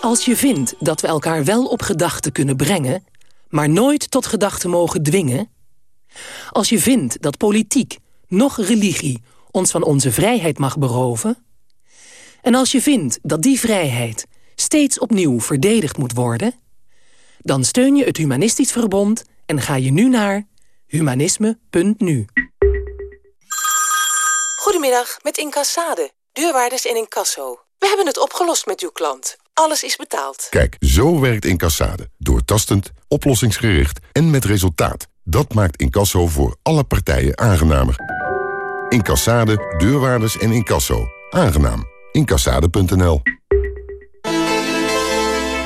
Als je vindt dat we elkaar wel op gedachten kunnen brengen... maar nooit tot gedachten mogen dwingen... als je vindt dat politiek, nog religie... ons van onze vrijheid mag beroven... en als je vindt dat die vrijheid steeds opnieuw verdedigd moet worden... dan steun je het Humanistisch Verbond en ga je nu naar humanisme.nu.
Goedemiddag, met Incassade. Deurwaarders en incasso. We hebben het opgelost met uw klant. Alles is betaald.
Kijk, zo werkt Incassade. Doortastend, oplossingsgericht en met resultaat. Dat maakt Incasso voor alle partijen aangenamer. Incassade, deurwaarders en incasso. Aangenaam. Incassade.nl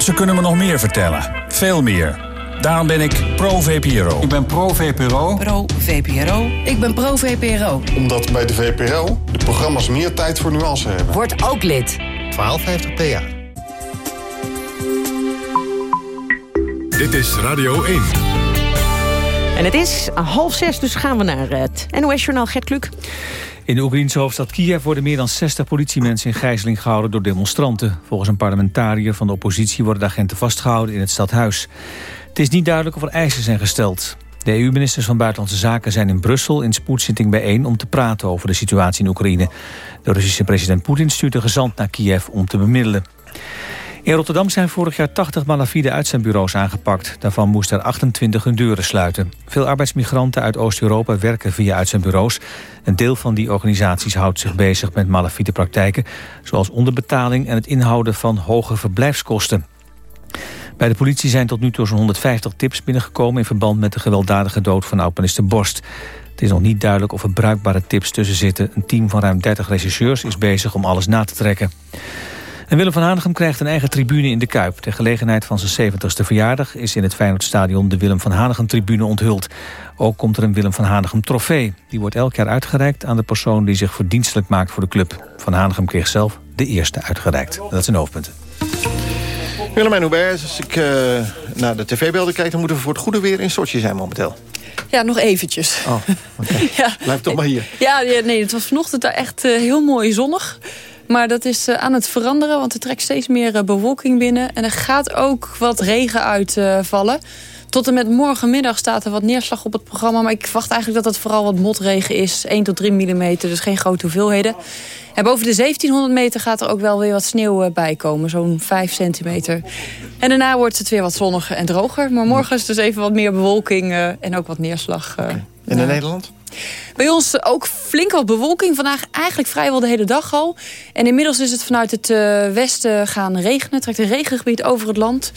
Ze kunnen me nog meer vertellen. Veel meer. Daarom ben ik pro-VPRO. Ik ben pro-VPRO.
Pro-VPRO. Ik ben pro-VPRO.
Omdat bij de VPRO de programma's meer tijd voor nuance hebben.
Word ook lid.
1250 PA.
Dit is Radio 1.
En het is half zes, dus gaan we naar het NOS-journaal Gert Kluk.
In de Oekraïnse hoofdstad Kiev worden meer dan 60 politiemensen in gijzeling gehouden door demonstranten. Volgens een parlementariër van de oppositie worden de agenten vastgehouden in het stadhuis. Het is niet duidelijk of er eisen zijn gesteld. De EU-ministers van Buitenlandse Zaken zijn in Brussel in spoedzitting bijeen om te praten over de situatie in Oekraïne. De Russische president Poetin stuurt een gezant naar Kiev om te bemiddelen. In Rotterdam zijn vorig jaar 80 malafide uitzendbureaus aangepakt. Daarvan moesten er 28 hun deuren sluiten. Veel arbeidsmigranten uit Oost-Europa werken via uitzendbureaus. Een deel van die organisaties houdt zich bezig met malafide praktijken... zoals onderbetaling en het inhouden van hoge verblijfskosten. Bij de politie zijn tot nu toe zo'n 150 tips binnengekomen... in verband met de gewelddadige dood van oud-minister Borst. Het is nog niet duidelijk of er bruikbare tips tussen zitten. Een team van ruim 30 rechercheurs is bezig om alles na te trekken. En Willem van Hanegem krijgt een eigen tribune in de Kuip. Ter gelegenheid van zijn 70ste verjaardag is in het Feyenoordstadion de Willem van Hanegem tribune onthuld. Ook komt er een Willem van Hanegem trofee. Die wordt elk jaar uitgereikt aan de persoon die zich verdienstelijk maakt voor de club. Van Hanegem kreeg zelf de eerste uitgereikt. Dat zijn hoofdpunten.
Willemijn Hubert, als ik uh, naar de tv-beelden kijk... dan moeten we voor het goede weer in Sochi zijn momenteel.
Ja, nog eventjes.
Oh, okay. ja. Blijf toch maar hier.
Ja, nee, het was vanochtend daar echt uh, heel mooi zonnig. Maar dat is uh, aan het veranderen, want er trekt steeds meer uh, bewolking binnen. En er gaat ook wat regen uitvallen. Tot en met morgenmiddag staat er wat neerslag op het programma. Maar ik verwacht eigenlijk dat het vooral wat motregen is. 1 tot 3 mm, dus geen grote hoeveelheden. En boven de 1700 meter gaat er ook wel weer wat sneeuw bij komen. Zo'n 5 centimeter. En daarna wordt het weer wat zonniger en droger. Maar morgen is dus even wat meer bewolking en ook wat neerslag. Uh,
In. Nederland?
Bij ons ook flink wat bewolking. Vandaag eigenlijk vrijwel de hele dag al. En inmiddels is het vanuit het uh, westen gaan regenen. trekt een regengebied over het land.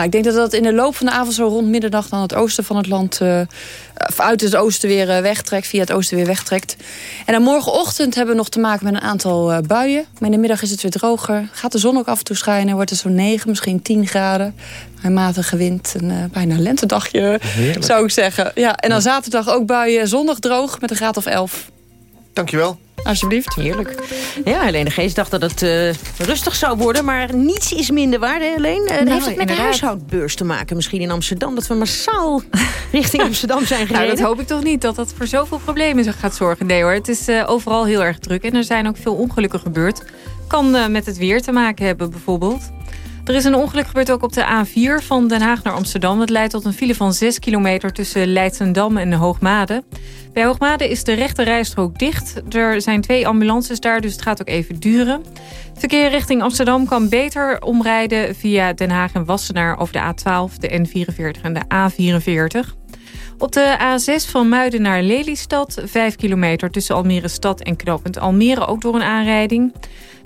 Nou, ik denk dat dat in de loop van de avond zo rond middernacht... dan het oosten van het land uh, uit het oosten weer uh, wegtrekt. Via het oosten weer wegtrekt. En dan morgenochtend hebben we nog te maken met een aantal uh, buien. Maar in de middag is het weer droger. Gaat de zon ook af en toe schijnen. Wordt het zo'n 9, misschien 10 graden. Een matige wind. Een bijna lentedagje, Heerlijk. zou ik zeggen. Ja, en dan zaterdag ook buien. Zondag droog met een graad of 11.
Dankjewel.
Alsjeblieft.
Heerlijk. Ja, Helene Geest dacht dat het uh, rustig zou worden... maar niets is minder waar, hè, Helene? Uh, nou, heeft het met de huishoudbeurs te maken misschien in Amsterdam... dat we massaal richting Amsterdam zijn gereden?
Nou, dat hoop ik toch niet, dat dat voor zoveel problemen gaat zorgen. Nee hoor, het is uh, overal heel erg druk... en er zijn ook veel ongelukken gebeurd. Kan met het weer te maken hebben bijvoorbeeld. Er is een ongeluk gebeurd ook op de A4 van Den Haag naar Amsterdam. Dat leidt tot een file van 6 kilometer tussen Leidsendam en Hoogmade. Bij Hoogmade is de rechte rijstrook dicht. Er zijn twee ambulances daar, dus het gaat ook even duren. Verkeer richting Amsterdam kan beter omrijden via Den Haag en Wassenaar over de A12, de N44 en de A44. Op de A6 van Muiden naar Lelystad, 5 kilometer tussen Almere Stad en knooppunt Almere, ook door een aanrijding.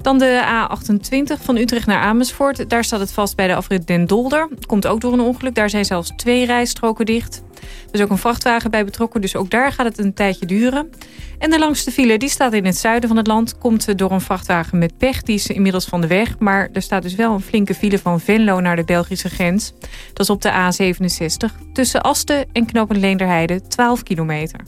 Dan de A28 van Utrecht naar Amersfoort. Daar staat het vast bij de afrit Den Dolder. Komt ook door een ongeluk. Daar zijn zelfs twee rijstroken dicht. Er is ook een vrachtwagen bij betrokken, dus ook daar gaat het een tijdje duren. En de langste file die staat in het zuiden van het land. Komt door een vrachtwagen met pech. Die is inmiddels van de weg. Maar er staat dus wel een flinke file van Venlo naar de Belgische grens. Dat is op de A67. Tussen Asten en Knopen Leenderheide 12 kilometer.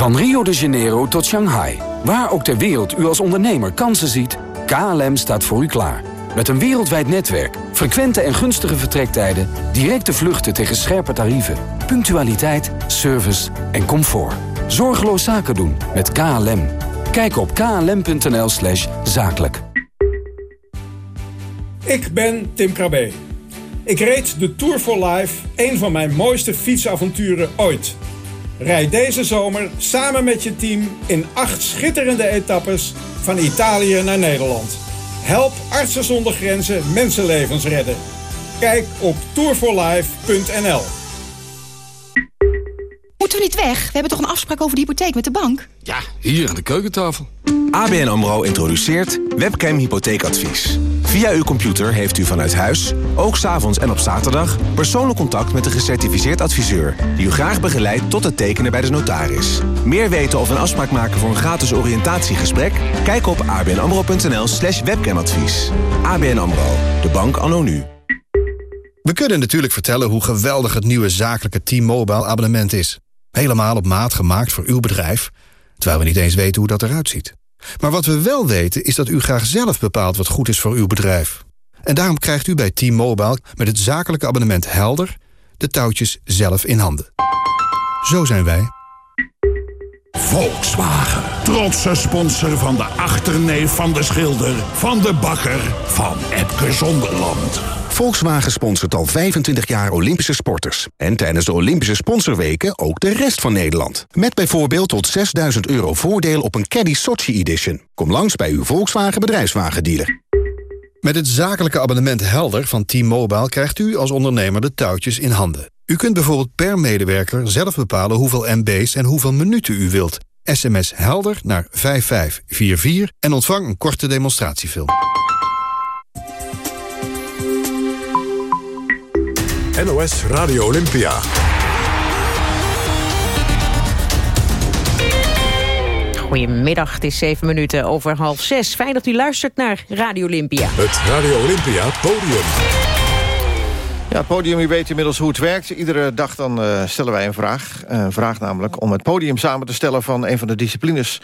Van Rio de Janeiro tot Shanghai. Waar ook ter wereld u als ondernemer kansen ziet, KLM staat voor u klaar. Met een wereldwijd netwerk, frequente en gunstige vertrektijden... directe vluchten tegen scherpe tarieven, punctualiteit, service en comfort. Zorgeloos zaken doen met KLM. Kijk op klm.nl slash zakelijk.
Ik ben Tim Krabbe. Ik reed de Tour for Life, een van mijn mooiste fietsavonturen ooit... Rijd deze zomer samen met je team in acht schitterende etappes van Italië naar Nederland. Help Artsen zonder Grenzen mensenlevens redden. Kijk op tourforlife.nl.
Moeten we niet weg? We hebben toch een afspraak over de hypotheek met de bank?
Ja, hier aan de keukentafel.
ABN AMRO introduceert webcam hypotheekadvies. Via uw computer heeft u vanuit huis, ook s'avonds en op zaterdag... persoonlijk contact met een gecertificeerd adviseur... die u graag begeleidt tot het tekenen bij de notaris. Meer weten of een afspraak maken voor een gratis oriëntatiegesprek? Kijk op abnamro.nl slash webcamadvies. ABN AMRO, de bank anno nu.
We kunnen natuurlijk vertellen hoe geweldig het nieuwe zakelijke T-Mobile abonnement is. Helemaal op maat gemaakt voor uw bedrijf, terwijl we niet eens weten hoe dat eruit ziet. Maar wat we wel weten is dat u graag zelf bepaalt wat goed is voor uw bedrijf. En daarom krijgt u bij T-Mobile met het zakelijke abonnement Helder... de touwtjes zelf in handen. Zo zijn wij.
Volkswagen. Trotse sponsor van de achterneef van de schilder... van de bakker van Epke Zonderland.
Volkswagen sponsort al 25 jaar Olympische sporters. En tijdens de Olympische sponsorweken ook de rest van Nederland. Met bijvoorbeeld tot 6000 euro voordeel op een Caddy Sochi Edition. Kom langs bij uw Volkswagen bedrijfswagendealer.
Met het zakelijke abonnement Helder van T-Mobile... krijgt u als ondernemer de touwtjes in handen. U kunt bijvoorbeeld per medewerker zelf bepalen hoeveel MB's en hoeveel minuten u wilt. SMS Helder naar 5544 en ontvang een korte demonstratiefilm.
NOS Radio Olympia.
Goedemiddag, het is zeven minuten over half zes. Fijn dat u luistert naar Radio Olympia.
Het Radio Olympia podium.
Ja, het podium, u weet inmiddels hoe het werkt. Iedere dag dan uh, stellen wij een vraag. Een vraag namelijk om het podium samen te stellen... van een van de disciplines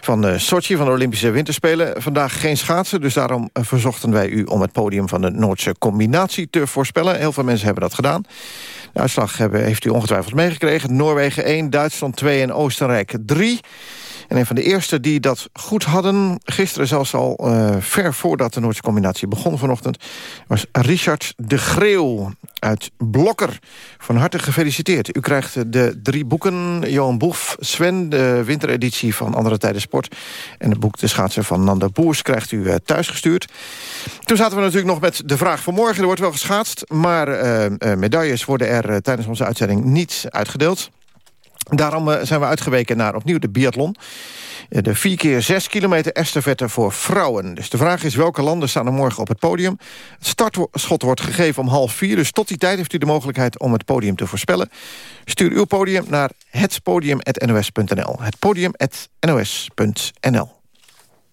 van uh, Sochi, van de Olympische Winterspelen. Vandaag geen schaatsen, dus daarom uh, verzochten wij u... om het podium van de Noordse combinatie te voorspellen. Heel veel mensen hebben dat gedaan. De uitslag hebben, heeft u ongetwijfeld meegekregen. Noorwegen 1, Duitsland 2 en Oostenrijk 3. En een van de eerste die dat goed hadden... gisteren zelfs al uh, ver voordat de Noordse combinatie begon vanochtend... was Richard de Greeuw uit Blokker. Van harte gefeliciteerd. U krijgt de drie boeken. Johan Boef, Sven, de wintereditie van Andere Tijden Sport... en het boek De Schaatser van Nanda Boers krijgt u uh, thuisgestuurd. Toen zaten we natuurlijk nog met de vraag van morgen. Er wordt wel geschaatst, maar uh, medailles worden er tijdens onze uitzending niet uitgedeeld. Daarom zijn we uitgeweken naar opnieuw de biathlon. De 4 keer 6 kilometer estafette voor vrouwen. Dus de vraag is welke landen staan er morgen op het podium. Het startschot wordt gegeven om half vier. Dus tot die tijd heeft u de mogelijkheid om het podium te voorspellen. Stuur uw podium naar hetpodium.nos.nl. Hetpodium.nos.nl.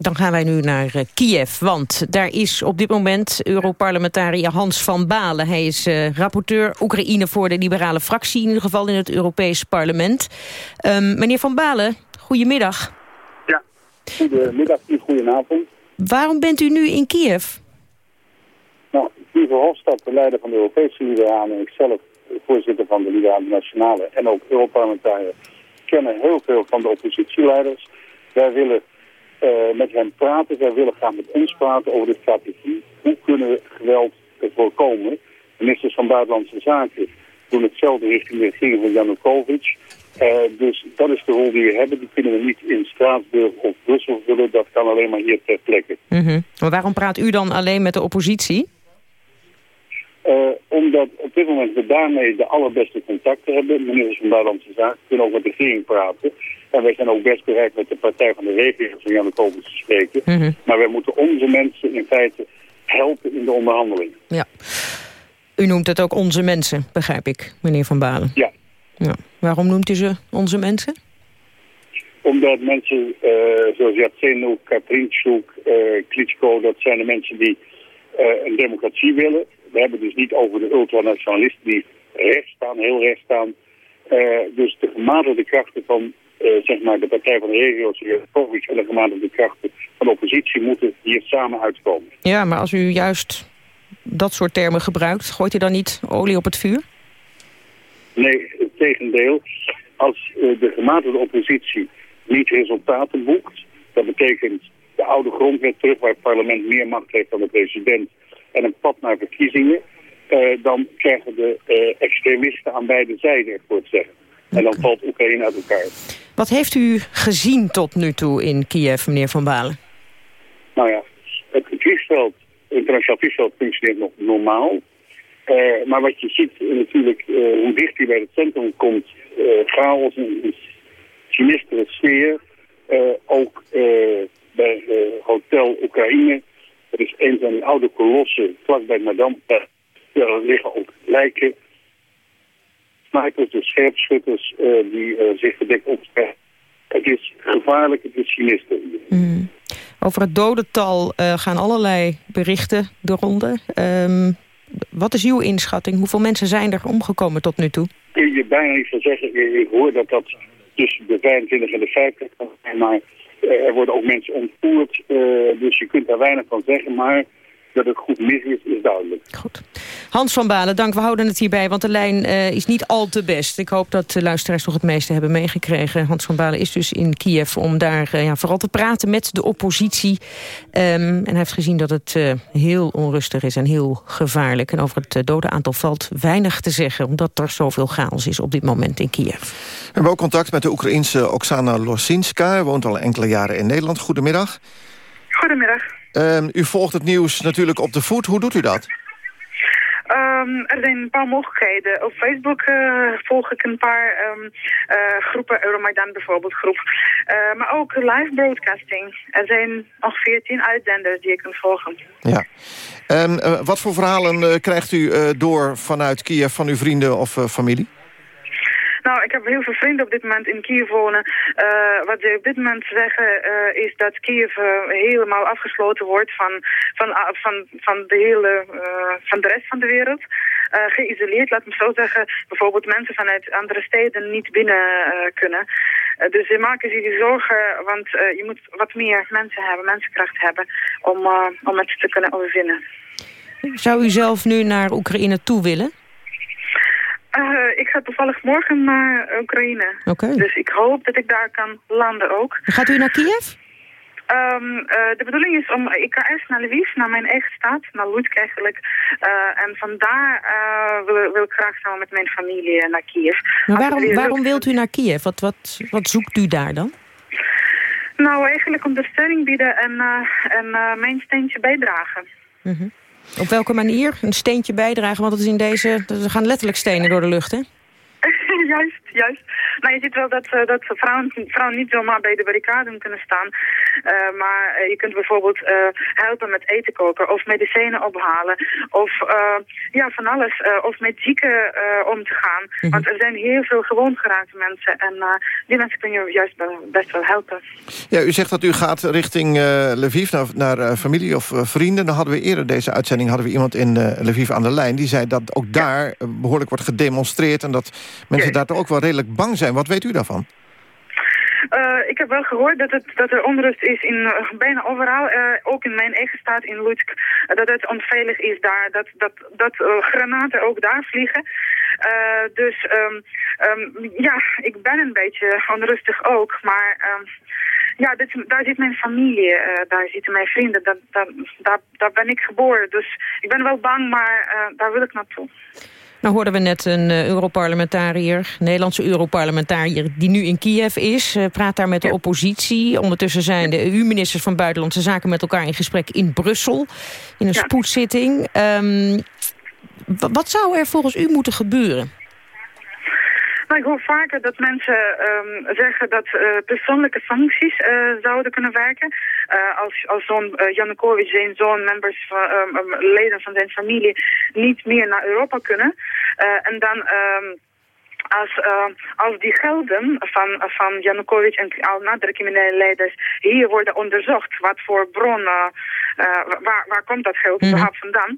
Dan gaan wij nu naar uh, Kiev, want daar is op dit moment Europarlementariër Hans van Balen. Hij is uh, rapporteur Oekraïne voor de liberale fractie, in ieder geval in het Europees parlement. Um, meneer van Balen, goedemiddag.
Ja, goedemiddag, goedenavond.
Waarom bent u nu in Kiev?
Nou, Guy Verhofstadt, de leider van de Europese Liberalen en ikzelf, voorzitter van de Liberale Nationale en ook Europarlementariër, kennen heel veel van de oppositieleiders. Wij willen uh, met hen praten. Zij willen graag met ons praten over de strategie. Hoe kunnen we geweld voorkomen? Ministers van Buitenlandse Zaken doen hetzelfde richting de regering van Janukovic. Uh, dus dat is de rol die we hebben. Die kunnen we niet in Straatsburg of Brussel vullen. Dat kan alleen maar hier ter plekke.
-hmm. Maar waarom praat u dan alleen met de oppositie?
Uh, omdat op dit moment we daarmee de allerbeste contacten hebben. Ministers van Buitenlandse Zaken kunnen ook met de regering praten. En wij zijn ook best bereid met de Partij van de Regio van Jan de te spreken.
Mhm.
Maar wij moeten onze mensen in feite helpen in de onderhandeling.
Ja. U noemt het ook onze mensen, begrijp ik, meneer Van Balen.
Ja.
ja. Waarom noemt u ze onze mensen?
Omdat mensen uh, zoals Yatsenuk, Katrinchuk, uh, Klitschko... dat zijn de mensen die uh, een democratie willen. We hebben dus niet over de ultranationalisten die rechts staan, heel rechts staan. dus de gematigde krachten van zeg maar de Partij van de Regio's, en de gematigde krachten van de oppositie moeten hier samen uitkomen.
Ja, maar als u juist dat soort termen gebruikt... gooit u dan niet olie op het vuur?
Nee, het tegendeel. Als de gematigde oppositie niet resultaten boekt. Dat betekent de oude grondwet terug waar het parlement meer macht heeft dan de president en een pad naar verkiezingen. Uh, dan krijgen de uh, extremisten aan beide zijden ervoor het zeggen. En dan valt Oekraïne uit elkaar.
Wat heeft u gezien tot nu toe in Kiev, meneer Van Balen?
Nou ja, het vliegveld, het internationaal vliegveld functioneert nog normaal. Uh, maar wat je ziet natuurlijk, hoe dicht hij bij het centrum komt, chaos en sinistere sfeer. Ook bij Hotel Oekraïne. Dat is een van die oude kolossen vlakbij Madame. Daar liggen ook lijken. Snipers, dus scherpschutters die zich verdekt opstellen. Het is gevaarlijk, het is sinister.
Mm. Over het dodental gaan allerlei berichten de ronde. Um, wat is uw inschatting? Hoeveel mensen zijn er omgekomen tot nu toe?
Kun je bijna niet van zeggen. Ik hoor dat dat tussen de 25 en de 50 Maar uh, er worden ook mensen ontvoerd. Uh, dus je kunt daar weinig van zeggen. Maar dat het goed mis is, is duidelijk.
Goed. Hans van Balen, dank. We houden het hierbij, want de lijn uh, is niet al te best. Ik hoop dat de luisteraars nog het meeste hebben meegekregen. Hans van Balen is dus in Kiev om daar uh, ja, vooral te praten met de oppositie. Um, en hij heeft gezien dat het uh, heel onrustig is en heel gevaarlijk. En over het dode aantal valt weinig te zeggen... omdat er zoveel chaos is op dit moment in Kiev.
We hebben ook contact met de Oekraïense Oksana Losinska. Hij woont al enkele jaren in Nederland. Goedemiddag.
Goedemiddag.
Um, u volgt het nieuws natuurlijk op de voet. Hoe doet u dat?
Um, er zijn een paar mogelijkheden. Op Facebook uh, volg ik een paar um, uh, groepen, Euromaidan bijvoorbeeld groep. Uh, maar ook live broadcasting. Er zijn ongeveer tien uitzenders die ik kan volgen.
Ja. Um, wat voor verhalen krijgt u door vanuit Kiev van uw vrienden of familie?
Nou, ik heb heel veel vrienden op dit moment in Kiev wonen. Uh, wat ze op dit moment zeggen uh, is dat Kiev uh, helemaal afgesloten wordt van, van, van, van, de hele, van de rest van de wereld. geïsoleerd, laat me zo zeggen. Bijvoorbeeld mensen vanuit andere steden niet binnen kunnen. dus ze maken zich zorgen, want je moet wat meer mensen hebben, mensenkracht hebben om, om het te kunnen overwinnen.
Zou u zelf nu naar Oekraïne toe willen?
Uh, ik ga toevallig morgen naar Oekraïne.
Okay.
Dus ik hoop dat ik daar kan landen ook.
Gaat u naar Kiev?
Um, uh, de bedoeling is om... Ik ga eerst naar Lviv, naar mijn eigen stad, naar Lutsk eigenlijk. Uh, en vandaar wil, wil, ik graag samen met mijn familie naar Kiev.
Maar waarom, waarom wilt u naar Kiev? Wat, wat, wat zoekt u daar dan?
Nou, eigenlijk ondersteuning bieden en, en mijn steentje bijdragen.
Mm -hmm. Op welke manier? Een steentje bijdragen? Want het is in deze... Er gaan letterlijk stenen door de lucht, hè?
juist, juist. Nou, je ziet wel dat, uh, dat vrouwen, vrouwen niet zomaar bij de barricaden kunnen staan. Uh, maar uh, je kunt bijvoorbeeld helpen met eten koken of medicijnen ophalen. Of ja, van alles. of met zieken om te gaan. Mm -hmm. Want er zijn heel veel gewond geraakte mensen. En die mensen kun je juist best wel helpen.
Ja, u zegt dat u gaat richting Lviv naar, naar familie of vrienden. Dan hadden we eerder deze uitzending hadden we iemand in Lviv aan de lijn. Die zei dat ook daar behoorlijk wordt gedemonstreerd. En dat mensen daar toch ook wel redelijk bang zijn. Wat weet u daarvan?
Uh, ik heb wel gehoord dat, het, dat er onrust is in uh, bijna overal, uh, ook in mijn eigen staat in Lutsk, dat het onveilig is daar, dat, dat, dat granaten ook daar vliegen. dus um, um, ja, ik ben een beetje onrustig ook, maar um, ja, daar zit mijn familie, daar zitten mijn vrienden, dat, daar, daar ben ik geboren. Dus ik ben wel bang, maar daar wil ik naartoe.
Nou hoorden we net een uh, Europarlementariër, Nederlandse Europarlementariër... die nu in Kiev is, uh, praat daar met de oppositie. Ondertussen zijn de EU-ministers van Buitenlandse Zaken met elkaar in gesprek in Brussel. In een spoedzitting. Um, wat zou er volgens u moeten gebeuren?
Nou, ik hoor vaker dat mensen um, zeggen dat uh, persoonlijke sancties uh, zouden kunnen werken. Uh, als als zo'n Janukovic, zijn zoon, members van, um, leden van zijn familie niet meer naar Europa kunnen. en dan... Um, als, uh, als die gelden van, van Janukovic en al andere criminele leiders hier worden onderzocht, wat voor bronnen, uh, waar, waar komt dat geld überhaupt mm -hmm.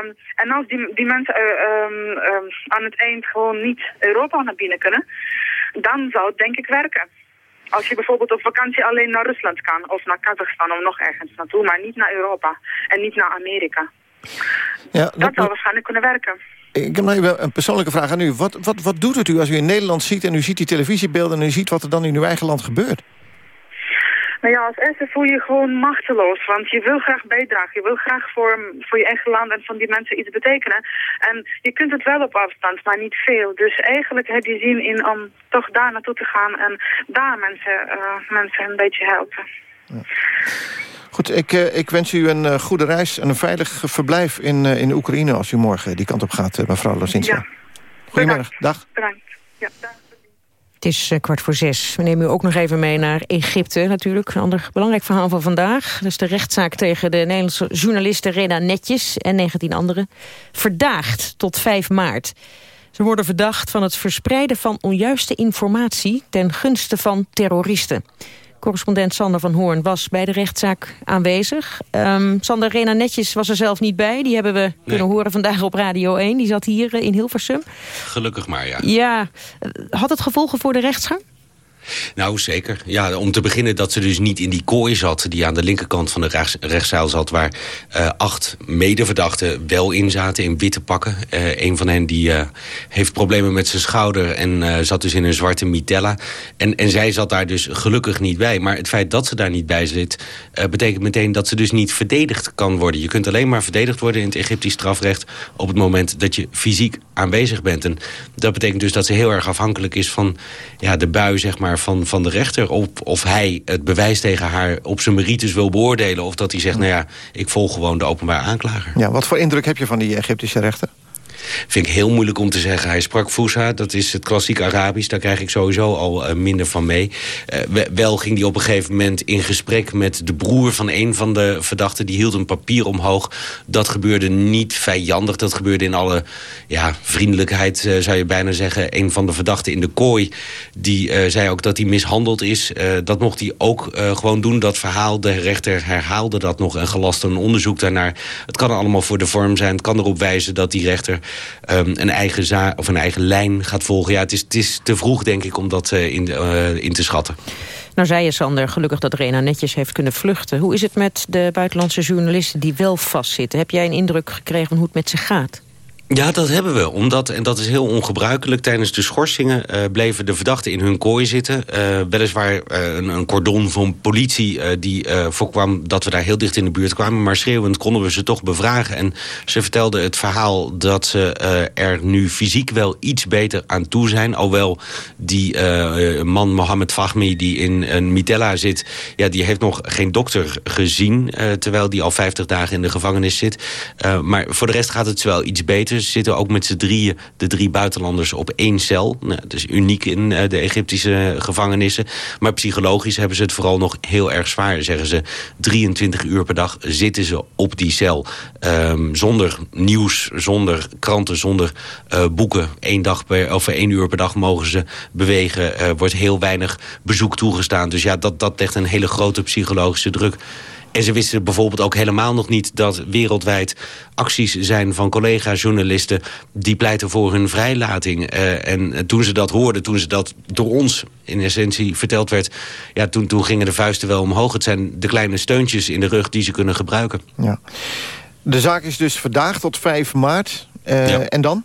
Um, en als die, die mensen uh, um, um, aan het eind gewoon niet Europa naar binnen kunnen, dan zou het denk ik werken. Als je bijvoorbeeld op vakantie alleen naar Rusland kan, of naar Kazachstan of nog ergens naartoe, maar niet naar Europa en niet naar Amerika. Ja, dat, dat zou waarschijnlijk kunnen werken.
Ik heb nog een persoonlijke vraag aan u. Wat, wat, wat doet het u als u in Nederland ziet en u ziet die televisiebeelden... en u ziet wat er dan in uw eigen land gebeurt?
Nou ja, als eerste voel je je gewoon machteloos. Want je wil graag bijdragen. Je wil graag voor, voor je eigen land en van die mensen iets betekenen. En je kunt het wel op afstand, maar niet veel. Dus eigenlijk heb je zin in om toch daar naartoe te gaan... en daar mensen, uh, mensen een beetje helpen. Ja.
Goed, ik, uh, ik wens u een uh, goede reis en een veilig verblijf in, in Oekraïne... als u morgen die kant op gaat, mevrouw Losinska. Ja. Goedemiddag. Dag.
Bedankt. Ja, dag.
Het is kwart voor zes. We nemen u ook nog even mee naar Egypte natuurlijk. Een ander belangrijk verhaal van vandaag. Dat is de rechtszaak tegen de Nederlandse journaliste Reda Netjes... en 19 anderen. Verdaagd tot 5 maart. Ze worden verdacht van het verspreiden van onjuiste informatie... ten gunste van terroristen. Correspondent Sander van Hoorn was bij de rechtszaak aanwezig. Um, Sander Rena Netjes was er zelf niet bij. Die hebben we nee. kunnen horen vandaag op Radio 1. Die zat hier in Hilversum.
Gelukkig maar, ja.
Ja. Had het gevolgen voor de rechtsgang?
Nou, zeker. Ja, om te beginnen dat ze dus niet in die kooi zat... die aan de linkerkant van de rechts, rechtszaal zat... waar uh, acht medeverdachten wel in zaten, in witte pakken. Uh, een van hen die uh, heeft problemen met zijn schouder... en zat dus in een zwarte mitella. En, en zij zat daar dus gelukkig niet bij. Maar het feit dat ze daar niet bij zit... betekent meteen dat ze dus niet verdedigd kan worden. Je kunt alleen maar verdedigd worden in het Egyptisch strafrecht... op het moment dat je fysiek aanwezig bent. En dat betekent dus dat ze heel erg afhankelijk is van ja, de bui, zeg maar van, van de rechter... Op, of hij het bewijs tegen haar op zijn merites wil beoordelen... of dat hij zegt, nou ja, ik volg gewoon de openbaar aanklager.
Ja, wat voor indruk heb je van die Egyptische rechter?
Vind ik heel moeilijk om te zeggen. Hij sprak Fousa, dat is het klassiek Arabisch. Daar krijg ik sowieso al uh, minder van mee. Uh, wel ging hij op een gegeven moment in gesprek met de broer van een van de verdachten. Die hield een papier omhoog. Dat gebeurde niet vijandig. Dat gebeurde in alle ja, vriendelijkheid, uh, zou je bijna zeggen. Een van de verdachten in de kooi, die zei ook dat hij mishandeld is. dat mocht hij ook gewoon doen, dat verhaal. De rechter herhaalde dat nog en gelaste een onderzoek daarnaar. Het kan allemaal voor de vorm zijn. Het kan erop wijzen dat die rechter um, een, eigen za of een eigen lijn gaat volgen. Ja, het is, het is te vroeg, denk ik, om dat uh, in, uh, in te schatten.
Nou zei je, Sander, gelukkig dat Rena netjes heeft kunnen vluchten. Hoe is het met de buitenlandse journalisten die wel vastzitten? Heb jij een indruk gekregen van hoe het met ze gaat?
Ja, dat hebben we. Omdat, en dat is heel ongebruikelijk... tijdens de schorsingen uh, bleven de verdachten in hun kooi zitten. Uh, weliswaar uh, een, een, cordon van politie die voorkwam... dat we daar heel dicht in de buurt kwamen. Maar schreeuwend konden we ze toch bevragen. En ze vertelden het verhaal dat ze er nu fysiek wel iets beter aan toe zijn. Alhoewel die man Mohammed Fahmi die in een mitella zit... Ja, die heeft nog geen dokter gezien... terwijl die al 50 dagen in de gevangenis zit. maar voor de rest gaat het wel iets beter ze zitten ook met z'n drieën, de drie buitenlanders, op één cel. Nou, dat is uniek in uh, de Egyptische gevangenissen. Maar psychologisch hebben ze het vooral nog heel erg zwaar, zeggen ze. 23 uur per dag zitten ze op die cel. Um, zonder nieuws, zonder kranten, zonder uh, boeken. Eén, dag per, of één uur per dag mogen ze bewegen. Er wordt heel weinig bezoek toegestaan. Dus ja, dat, dat legt een hele grote psychologische druk en ze wisten bijvoorbeeld ook helemaal nog niet dat wereldwijd acties zijn van collega-journalisten die pleiten voor hun vrijlating. Uh, en toen ze dat hoorden, toen ze dat door ons in essentie verteld werd... Ja, toen, toen gingen de vuisten wel omhoog. Het zijn de kleine steuntjes in de rug die ze kunnen gebruiken.
Ja. De zaak is dus vandaag tot 5 maart. Uh, ja. En dan?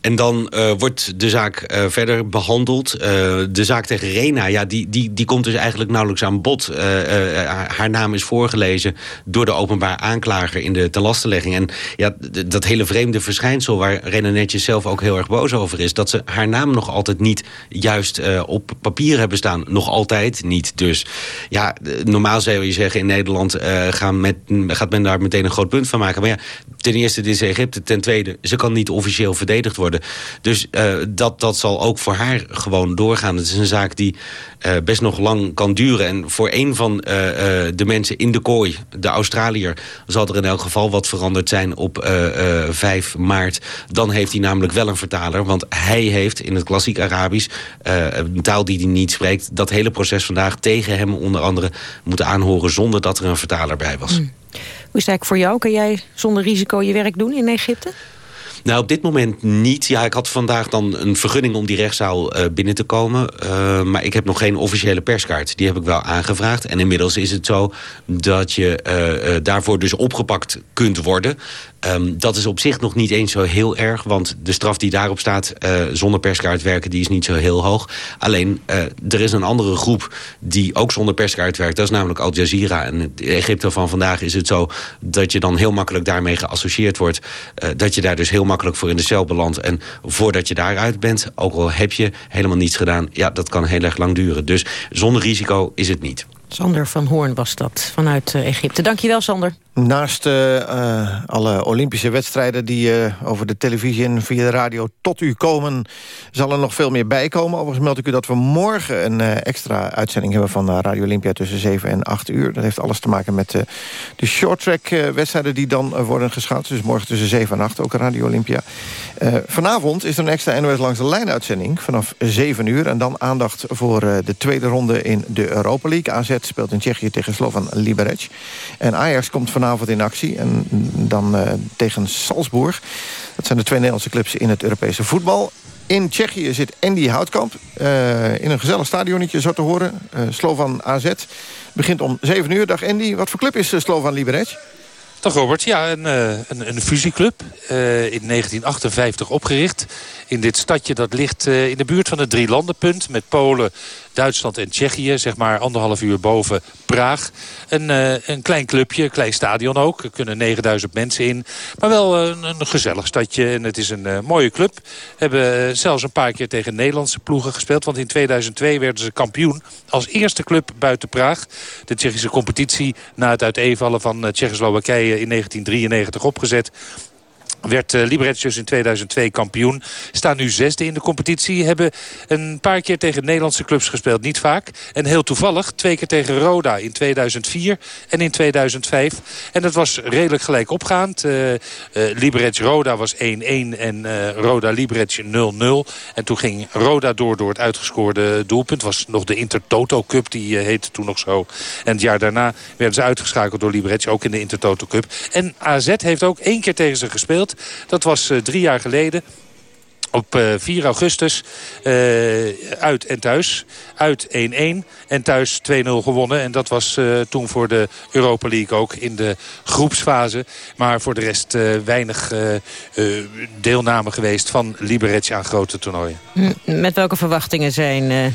En dan uh, wordt de zaak uh, verder behandeld. Uh, de zaak tegen Rena, ja, die, die, die komt dus eigenlijk nauwelijks aan bod. haar naam is voorgelezen door de openbaar aanklager in de tenlastenlegging. En ja, dat hele vreemde verschijnsel waar Rena netjes zelf ook heel erg boos over is... dat ze haar naam nog altijd niet juist op papier hebben staan. Nog altijd niet. Dus ja, normaal zou je zeggen in Nederland gaan met, gaat men daar meteen een groot punt van maken. Maar ja, ten eerste, dit is Egypte. Ten tweede, ze kan niet officieel verdedigd worden. Dus uh, dat, dat zal ook voor haar gewoon doorgaan. Het is een zaak die uh, best nog lang kan duren. En voor een van uh, de mensen in de kooi, de Australiër... zal er in elk geval wat veranderd zijn op 5 maart. Dan heeft hij namelijk wel een vertaler. Want hij heeft in het klassiek Arabisch, een taal die hij niet spreekt... dat hele proces vandaag tegen hem onder andere moeten aanhoren... zonder dat er een vertaler bij was.
Hmm. Hoe is het eigenlijk voor jou? Kan jij zonder risico je werk doen in Egypte?
Nou, op dit moment niet. Ja, ik had vandaag dan een vergunning om die rechtszaal uh, binnen te komen. Uh, maar ik heb nog geen officiële perskaart. Die heb ik wel aangevraagd. En inmiddels is het zo dat je uh, daarvoor dus opgepakt kunt worden. Um, dat is op zich nog niet eens zo heel erg. Want de straf die daarop staat, zonder perskaart werken, die is niet zo heel hoog. Alleen, er is een andere groep die ook zonder perskaart werkt. Dat is namelijk Al Jazeera. En in Egypte van vandaag is het zo dat je dan heel makkelijk daarmee geassocieerd wordt. Dat je daar dus heel makkelijk voor in de cel belandt. En voordat je daaruit bent, ook al heb je helemaal niets gedaan... ja, dat kan heel erg lang duren. Dus zonder risico is het niet.
Sander van Hoorn was dat vanuit Egypte. Dankjewel, Sander.
Naast uh, alle Olympische wedstrijden die over de televisie en via de radio tot u komen... zal er nog veel meer bijkomen. Overigens meld ik u dat we morgen een extra uitzending hebben... van Radio Olympia tussen 7 en 8 uur. Dat heeft alles te maken met de shorttrack wedstrijden die dan worden geschaatst. Dus morgen tussen 7 en 8 ook Radio Olympia. vanavond is er een extra NOS langs de lijn uitzending vanaf 7 uur. En dan aandacht voor de tweede ronde in de Europa League. AZ speelt in Tsjechië tegen Slovan Liberec. En Ajax komt vanavond in actie. En dan uh, tegen Salzburg. Dat zijn de twee Nederlandse clubs in het Europese voetbal. In Tsjechië zit Andy Houtkamp. Uh, in een gezellig stadionnetje, zo te horen. Uh, Slovan AZ. Begint om 7 uur. Dag Andy. Wat voor club is Slovan Liberec?
Dag Robert, ja, een, een, een fusieclub. in 1958 opgericht. In dit stadje dat ligt in de buurt van het Drielandenpunt... met Polen, Duitsland en Tsjechië. Zeg maar anderhalf uur boven Praag. Een, uh, een klein clubje, een klein stadion ook. Er kunnen 9000 mensen in. Maar wel een, een gezellig stadje. En het is een uh, mooie club. Hebben zelfs een paar keer tegen Nederlandse ploegen gespeeld. Want in 2002 werden ze kampioen. Als eerste club buiten Praag. De Tsjechische competitie na het uiteenvallen van Tsjechoslowakije in 1993 opgezet werd uh, in 2002 kampioen. Staan nu zesde in de competitie. Hebben een paar keer tegen Nederlandse clubs gespeeld. Niet vaak. En heel toevallig twee keer tegen Roda in 2004 en in 2005. En dat was redelijk gelijk opgaand. Uh, uh, Liberec-Roda was 1-1 en uh, Roda-Liberec 0-0. En toen ging Roda door door het uitgescoorde doelpunt. was nog de Intertoto Cup, die heette toen nog zo. En het jaar daarna werden ze uitgeschakeld door Liberec, ook in de Intertoto Cup. En AZ heeft ook één keer tegen ze gespeeld. Dat was eh, drie jaar geleden. Op 4 eh, augustus uh, uit en thuis. Uit 1-1 en thuis 2-0 gewonnen. En dat was uh, toen voor de Europa League ook in de groepsfase. Maar voor de rest uh, weinig deelname geweest van Liberec aan grote toernooien.
Met welke verwachtingen zijn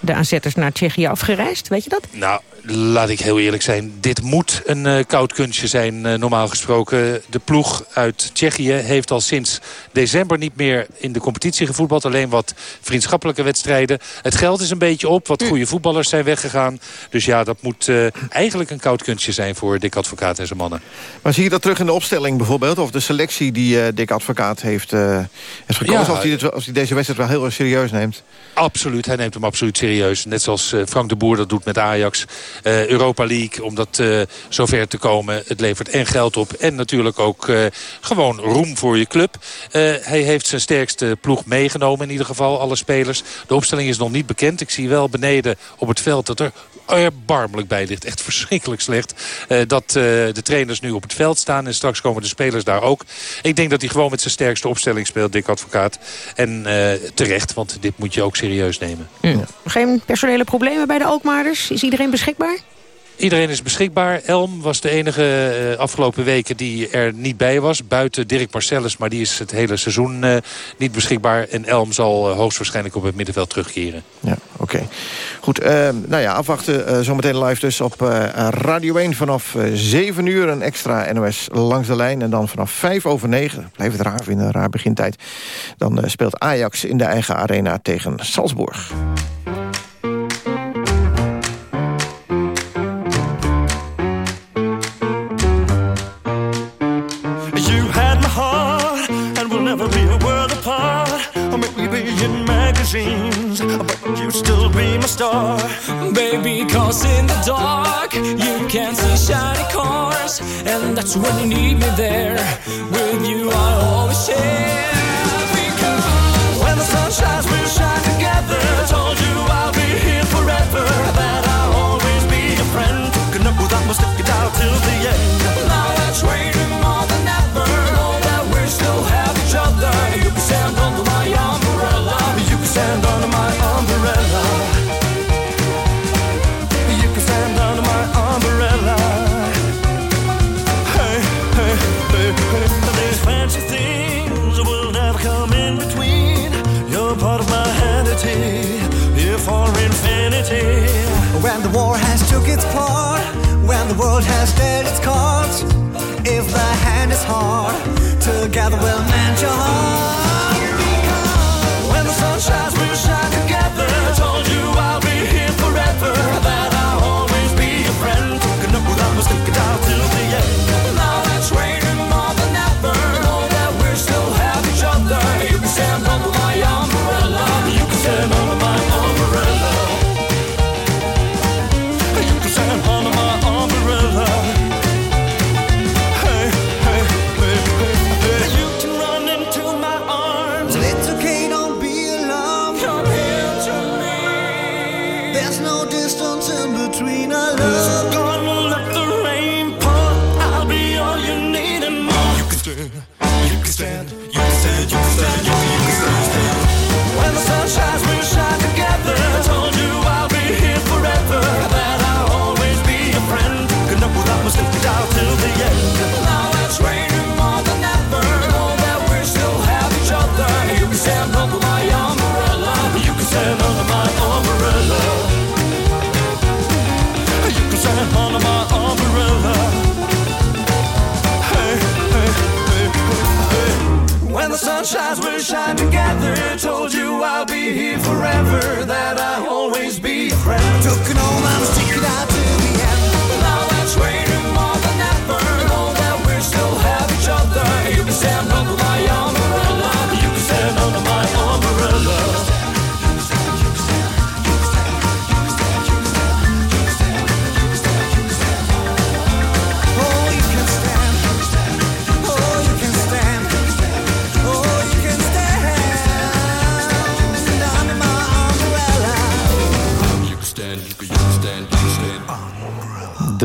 de aanzetters naar Tsjechië afgereisd? Weet je dat?
Nou, laat ik heel eerlijk zijn. Dit moet een uh, koud kunstje zijn, uh, normaal gesproken. De ploeg uit Tsjechië heeft al sinds december niet meer in de competitie gevoetbald. Alleen wat vriendschappelijke wedstrijden. Het geld is een beetje op. Wat goede voetballers zijn weggegaan. Dus ja, dat moet uh, eigenlijk een koud kunstje zijn voor Dick Advocaat en zijn mannen.
Maar zie je dat terug in de opstelling bijvoorbeeld? Of de selectie die Dick Advocaat heeft, heeft gekozen? Ja, of hij dit, als hij deze wedstrijd wel heel erg serieus neemt?
Absoluut, hij neemt hem absoluut serieus. Net zoals Frank de Boer dat doet met Ajax. Uh, Europa League, om dat uh, zover te komen. Het levert en geld op en natuurlijk ook uh, gewoon roem voor je club. hij heeft zijn sterkste ploeg meegenomen in ieder geval, alle spelers. De opstelling is nog niet bekend. Ik zie wel beneden op het veld dat er erbarmelijk bij ligt. Echt verschrikkelijk slecht. Uh, dat uh, de trainers nu op het veld staan. En straks komen de spelers daar ook. Ik denk dat hij gewoon met zijn sterkste opstelling speelt, Dick Advocaat. En uh, terecht, want dit moet je ook serieus nemen.
Ja. Geen personele problemen bij de Alkmaarders? Is iedereen beschikbaar?
Iedereen is beschikbaar. Elm was de enige uh, afgelopen weken die er niet bij was. Buiten Dirk Marcellus, maar die is het hele seizoen uh, niet beschikbaar. En Elm zal uh, hoogstwaarschijnlijk op het middenveld terugkeren.
Ja, oké. Goed, nou ja, afwachten. zometeen live dus op Radio 1 vanaf 7 uur. Een extra NOS langs de lijn. En dan vanaf 5 over 9, blijf het raar vinden, raar begintijd. Dan speelt Ajax in de eigen arena tegen Salzburg.
Magazines, but you still be my star. Baby, cause in the dark, you can see shiny cars, and that's when you need me there. With you, I always share. When the sun shines, we'll shine together. Told you I'll be here forever, that I'll always be friend. Took up with I stick it out till the end.
Its part, when the world has dealt its cards, if the hand is hard, together we'll mend your heart.
When the sun shines, we'll shine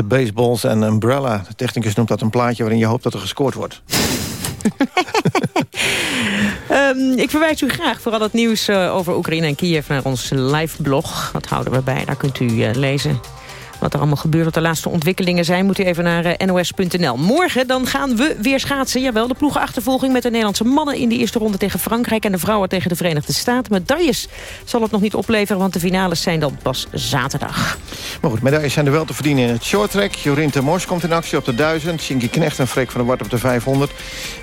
baseballs en umbrella. De technicus noemt dat een plaatje waarin je hoopt dat er gescoord wordt.
Ehm, ik verwijs u graag voor al het nieuws eh, over Oekraïne en Kiev... naar ons live blog. Wat houden we bij? Daar kunt u eh, lezen wat er allemaal gebeurt. Wat de laatste ontwikkelingen zijn, moet u even naar eh, nos.nl. Morgen dan gaan we weer schaatsen. Jawel, de ploegenachtervolging met de Nederlandse mannen... in de eerste ronde tegen Frankrijk en de vrouwen tegen de Verenigde Staten. Medailles zal het nog niet opleveren, want de finales zijn dan pas zaterdag.
Maar goed, medailles zijn er wel te verdienen in het shorttrack. Jorien Mors komt in actie op de 1000. Shinky Knecht en Freek van der Wart op de 500.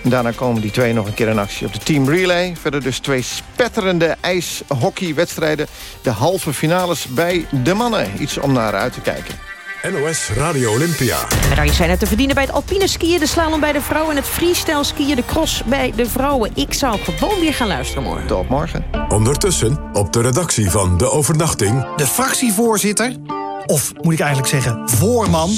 En daarna komen die twee nog een keer in actie op de Team Relay. Verder dus twee spetterende ijshockeywedstrijden. De halve finales bij de mannen. Iets om naar uit te kijken.
NOS Radio Olympia.
Medailles zijn er te verdienen bij het alpine skiën, de slalom bij de vrouwen... en het freestyle skiën, de cross bij de vrouwen. Ik zou gewoon weer gaan luisteren morgen.
Tot morgen.
Ondertussen op de redactie van De Overnachting...
De fractievoorzitter, of moet ik eigenlijk zeggen voorman...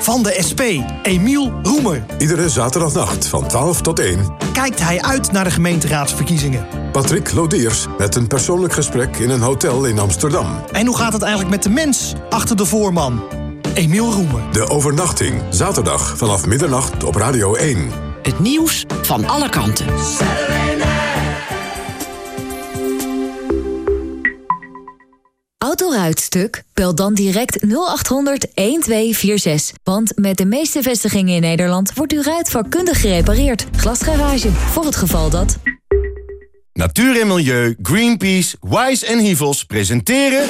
van de SP, Emiel Roemer.
Iedere zaterdagnacht van 12 tot 1...
Kijkt hij uit naar de gemeenteraadsverkiezingen.
Patrick Lodiers met een persoonlijk gesprek in een hotel in Amsterdam.
En hoe gaat het eigenlijk met de mens achter de voorman? Emiel Roemer.
De Overnachting, zaterdag vanaf middernacht op Radio 1.
Het nieuws van alle kanten.
autoruit stuk? Bel dan direct 0800 1246. Want met de meeste vestigingen in Nederland wordt uw ruit vakkundig gerepareerd. Glasgarage, voor het geval dat...
Natuur en Milieu, Greenpeace, Wise en Hivels presenteren...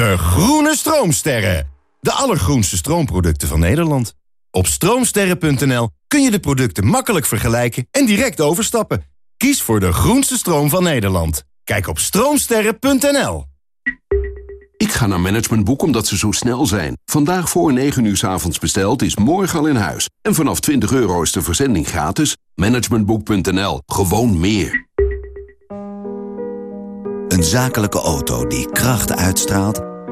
De Groene Stroomsterren. De allergroenste stroomproducten van Nederland. Op stroomsterren.nl kun je de producten makkelijk vergelijken en direct overstappen. Kies voor de groenste stroom van Nederland. Kijk op stroomsterren.nl.
Ik ga naar Managementboek omdat ze zo snel zijn. Vandaag voor 9 uur s avonds besteld is morgen al in huis. En vanaf 20 euro is de verzending gratis. Managementboek.nl. Gewoon meer.
Een zakelijke auto die kracht uitstraalt,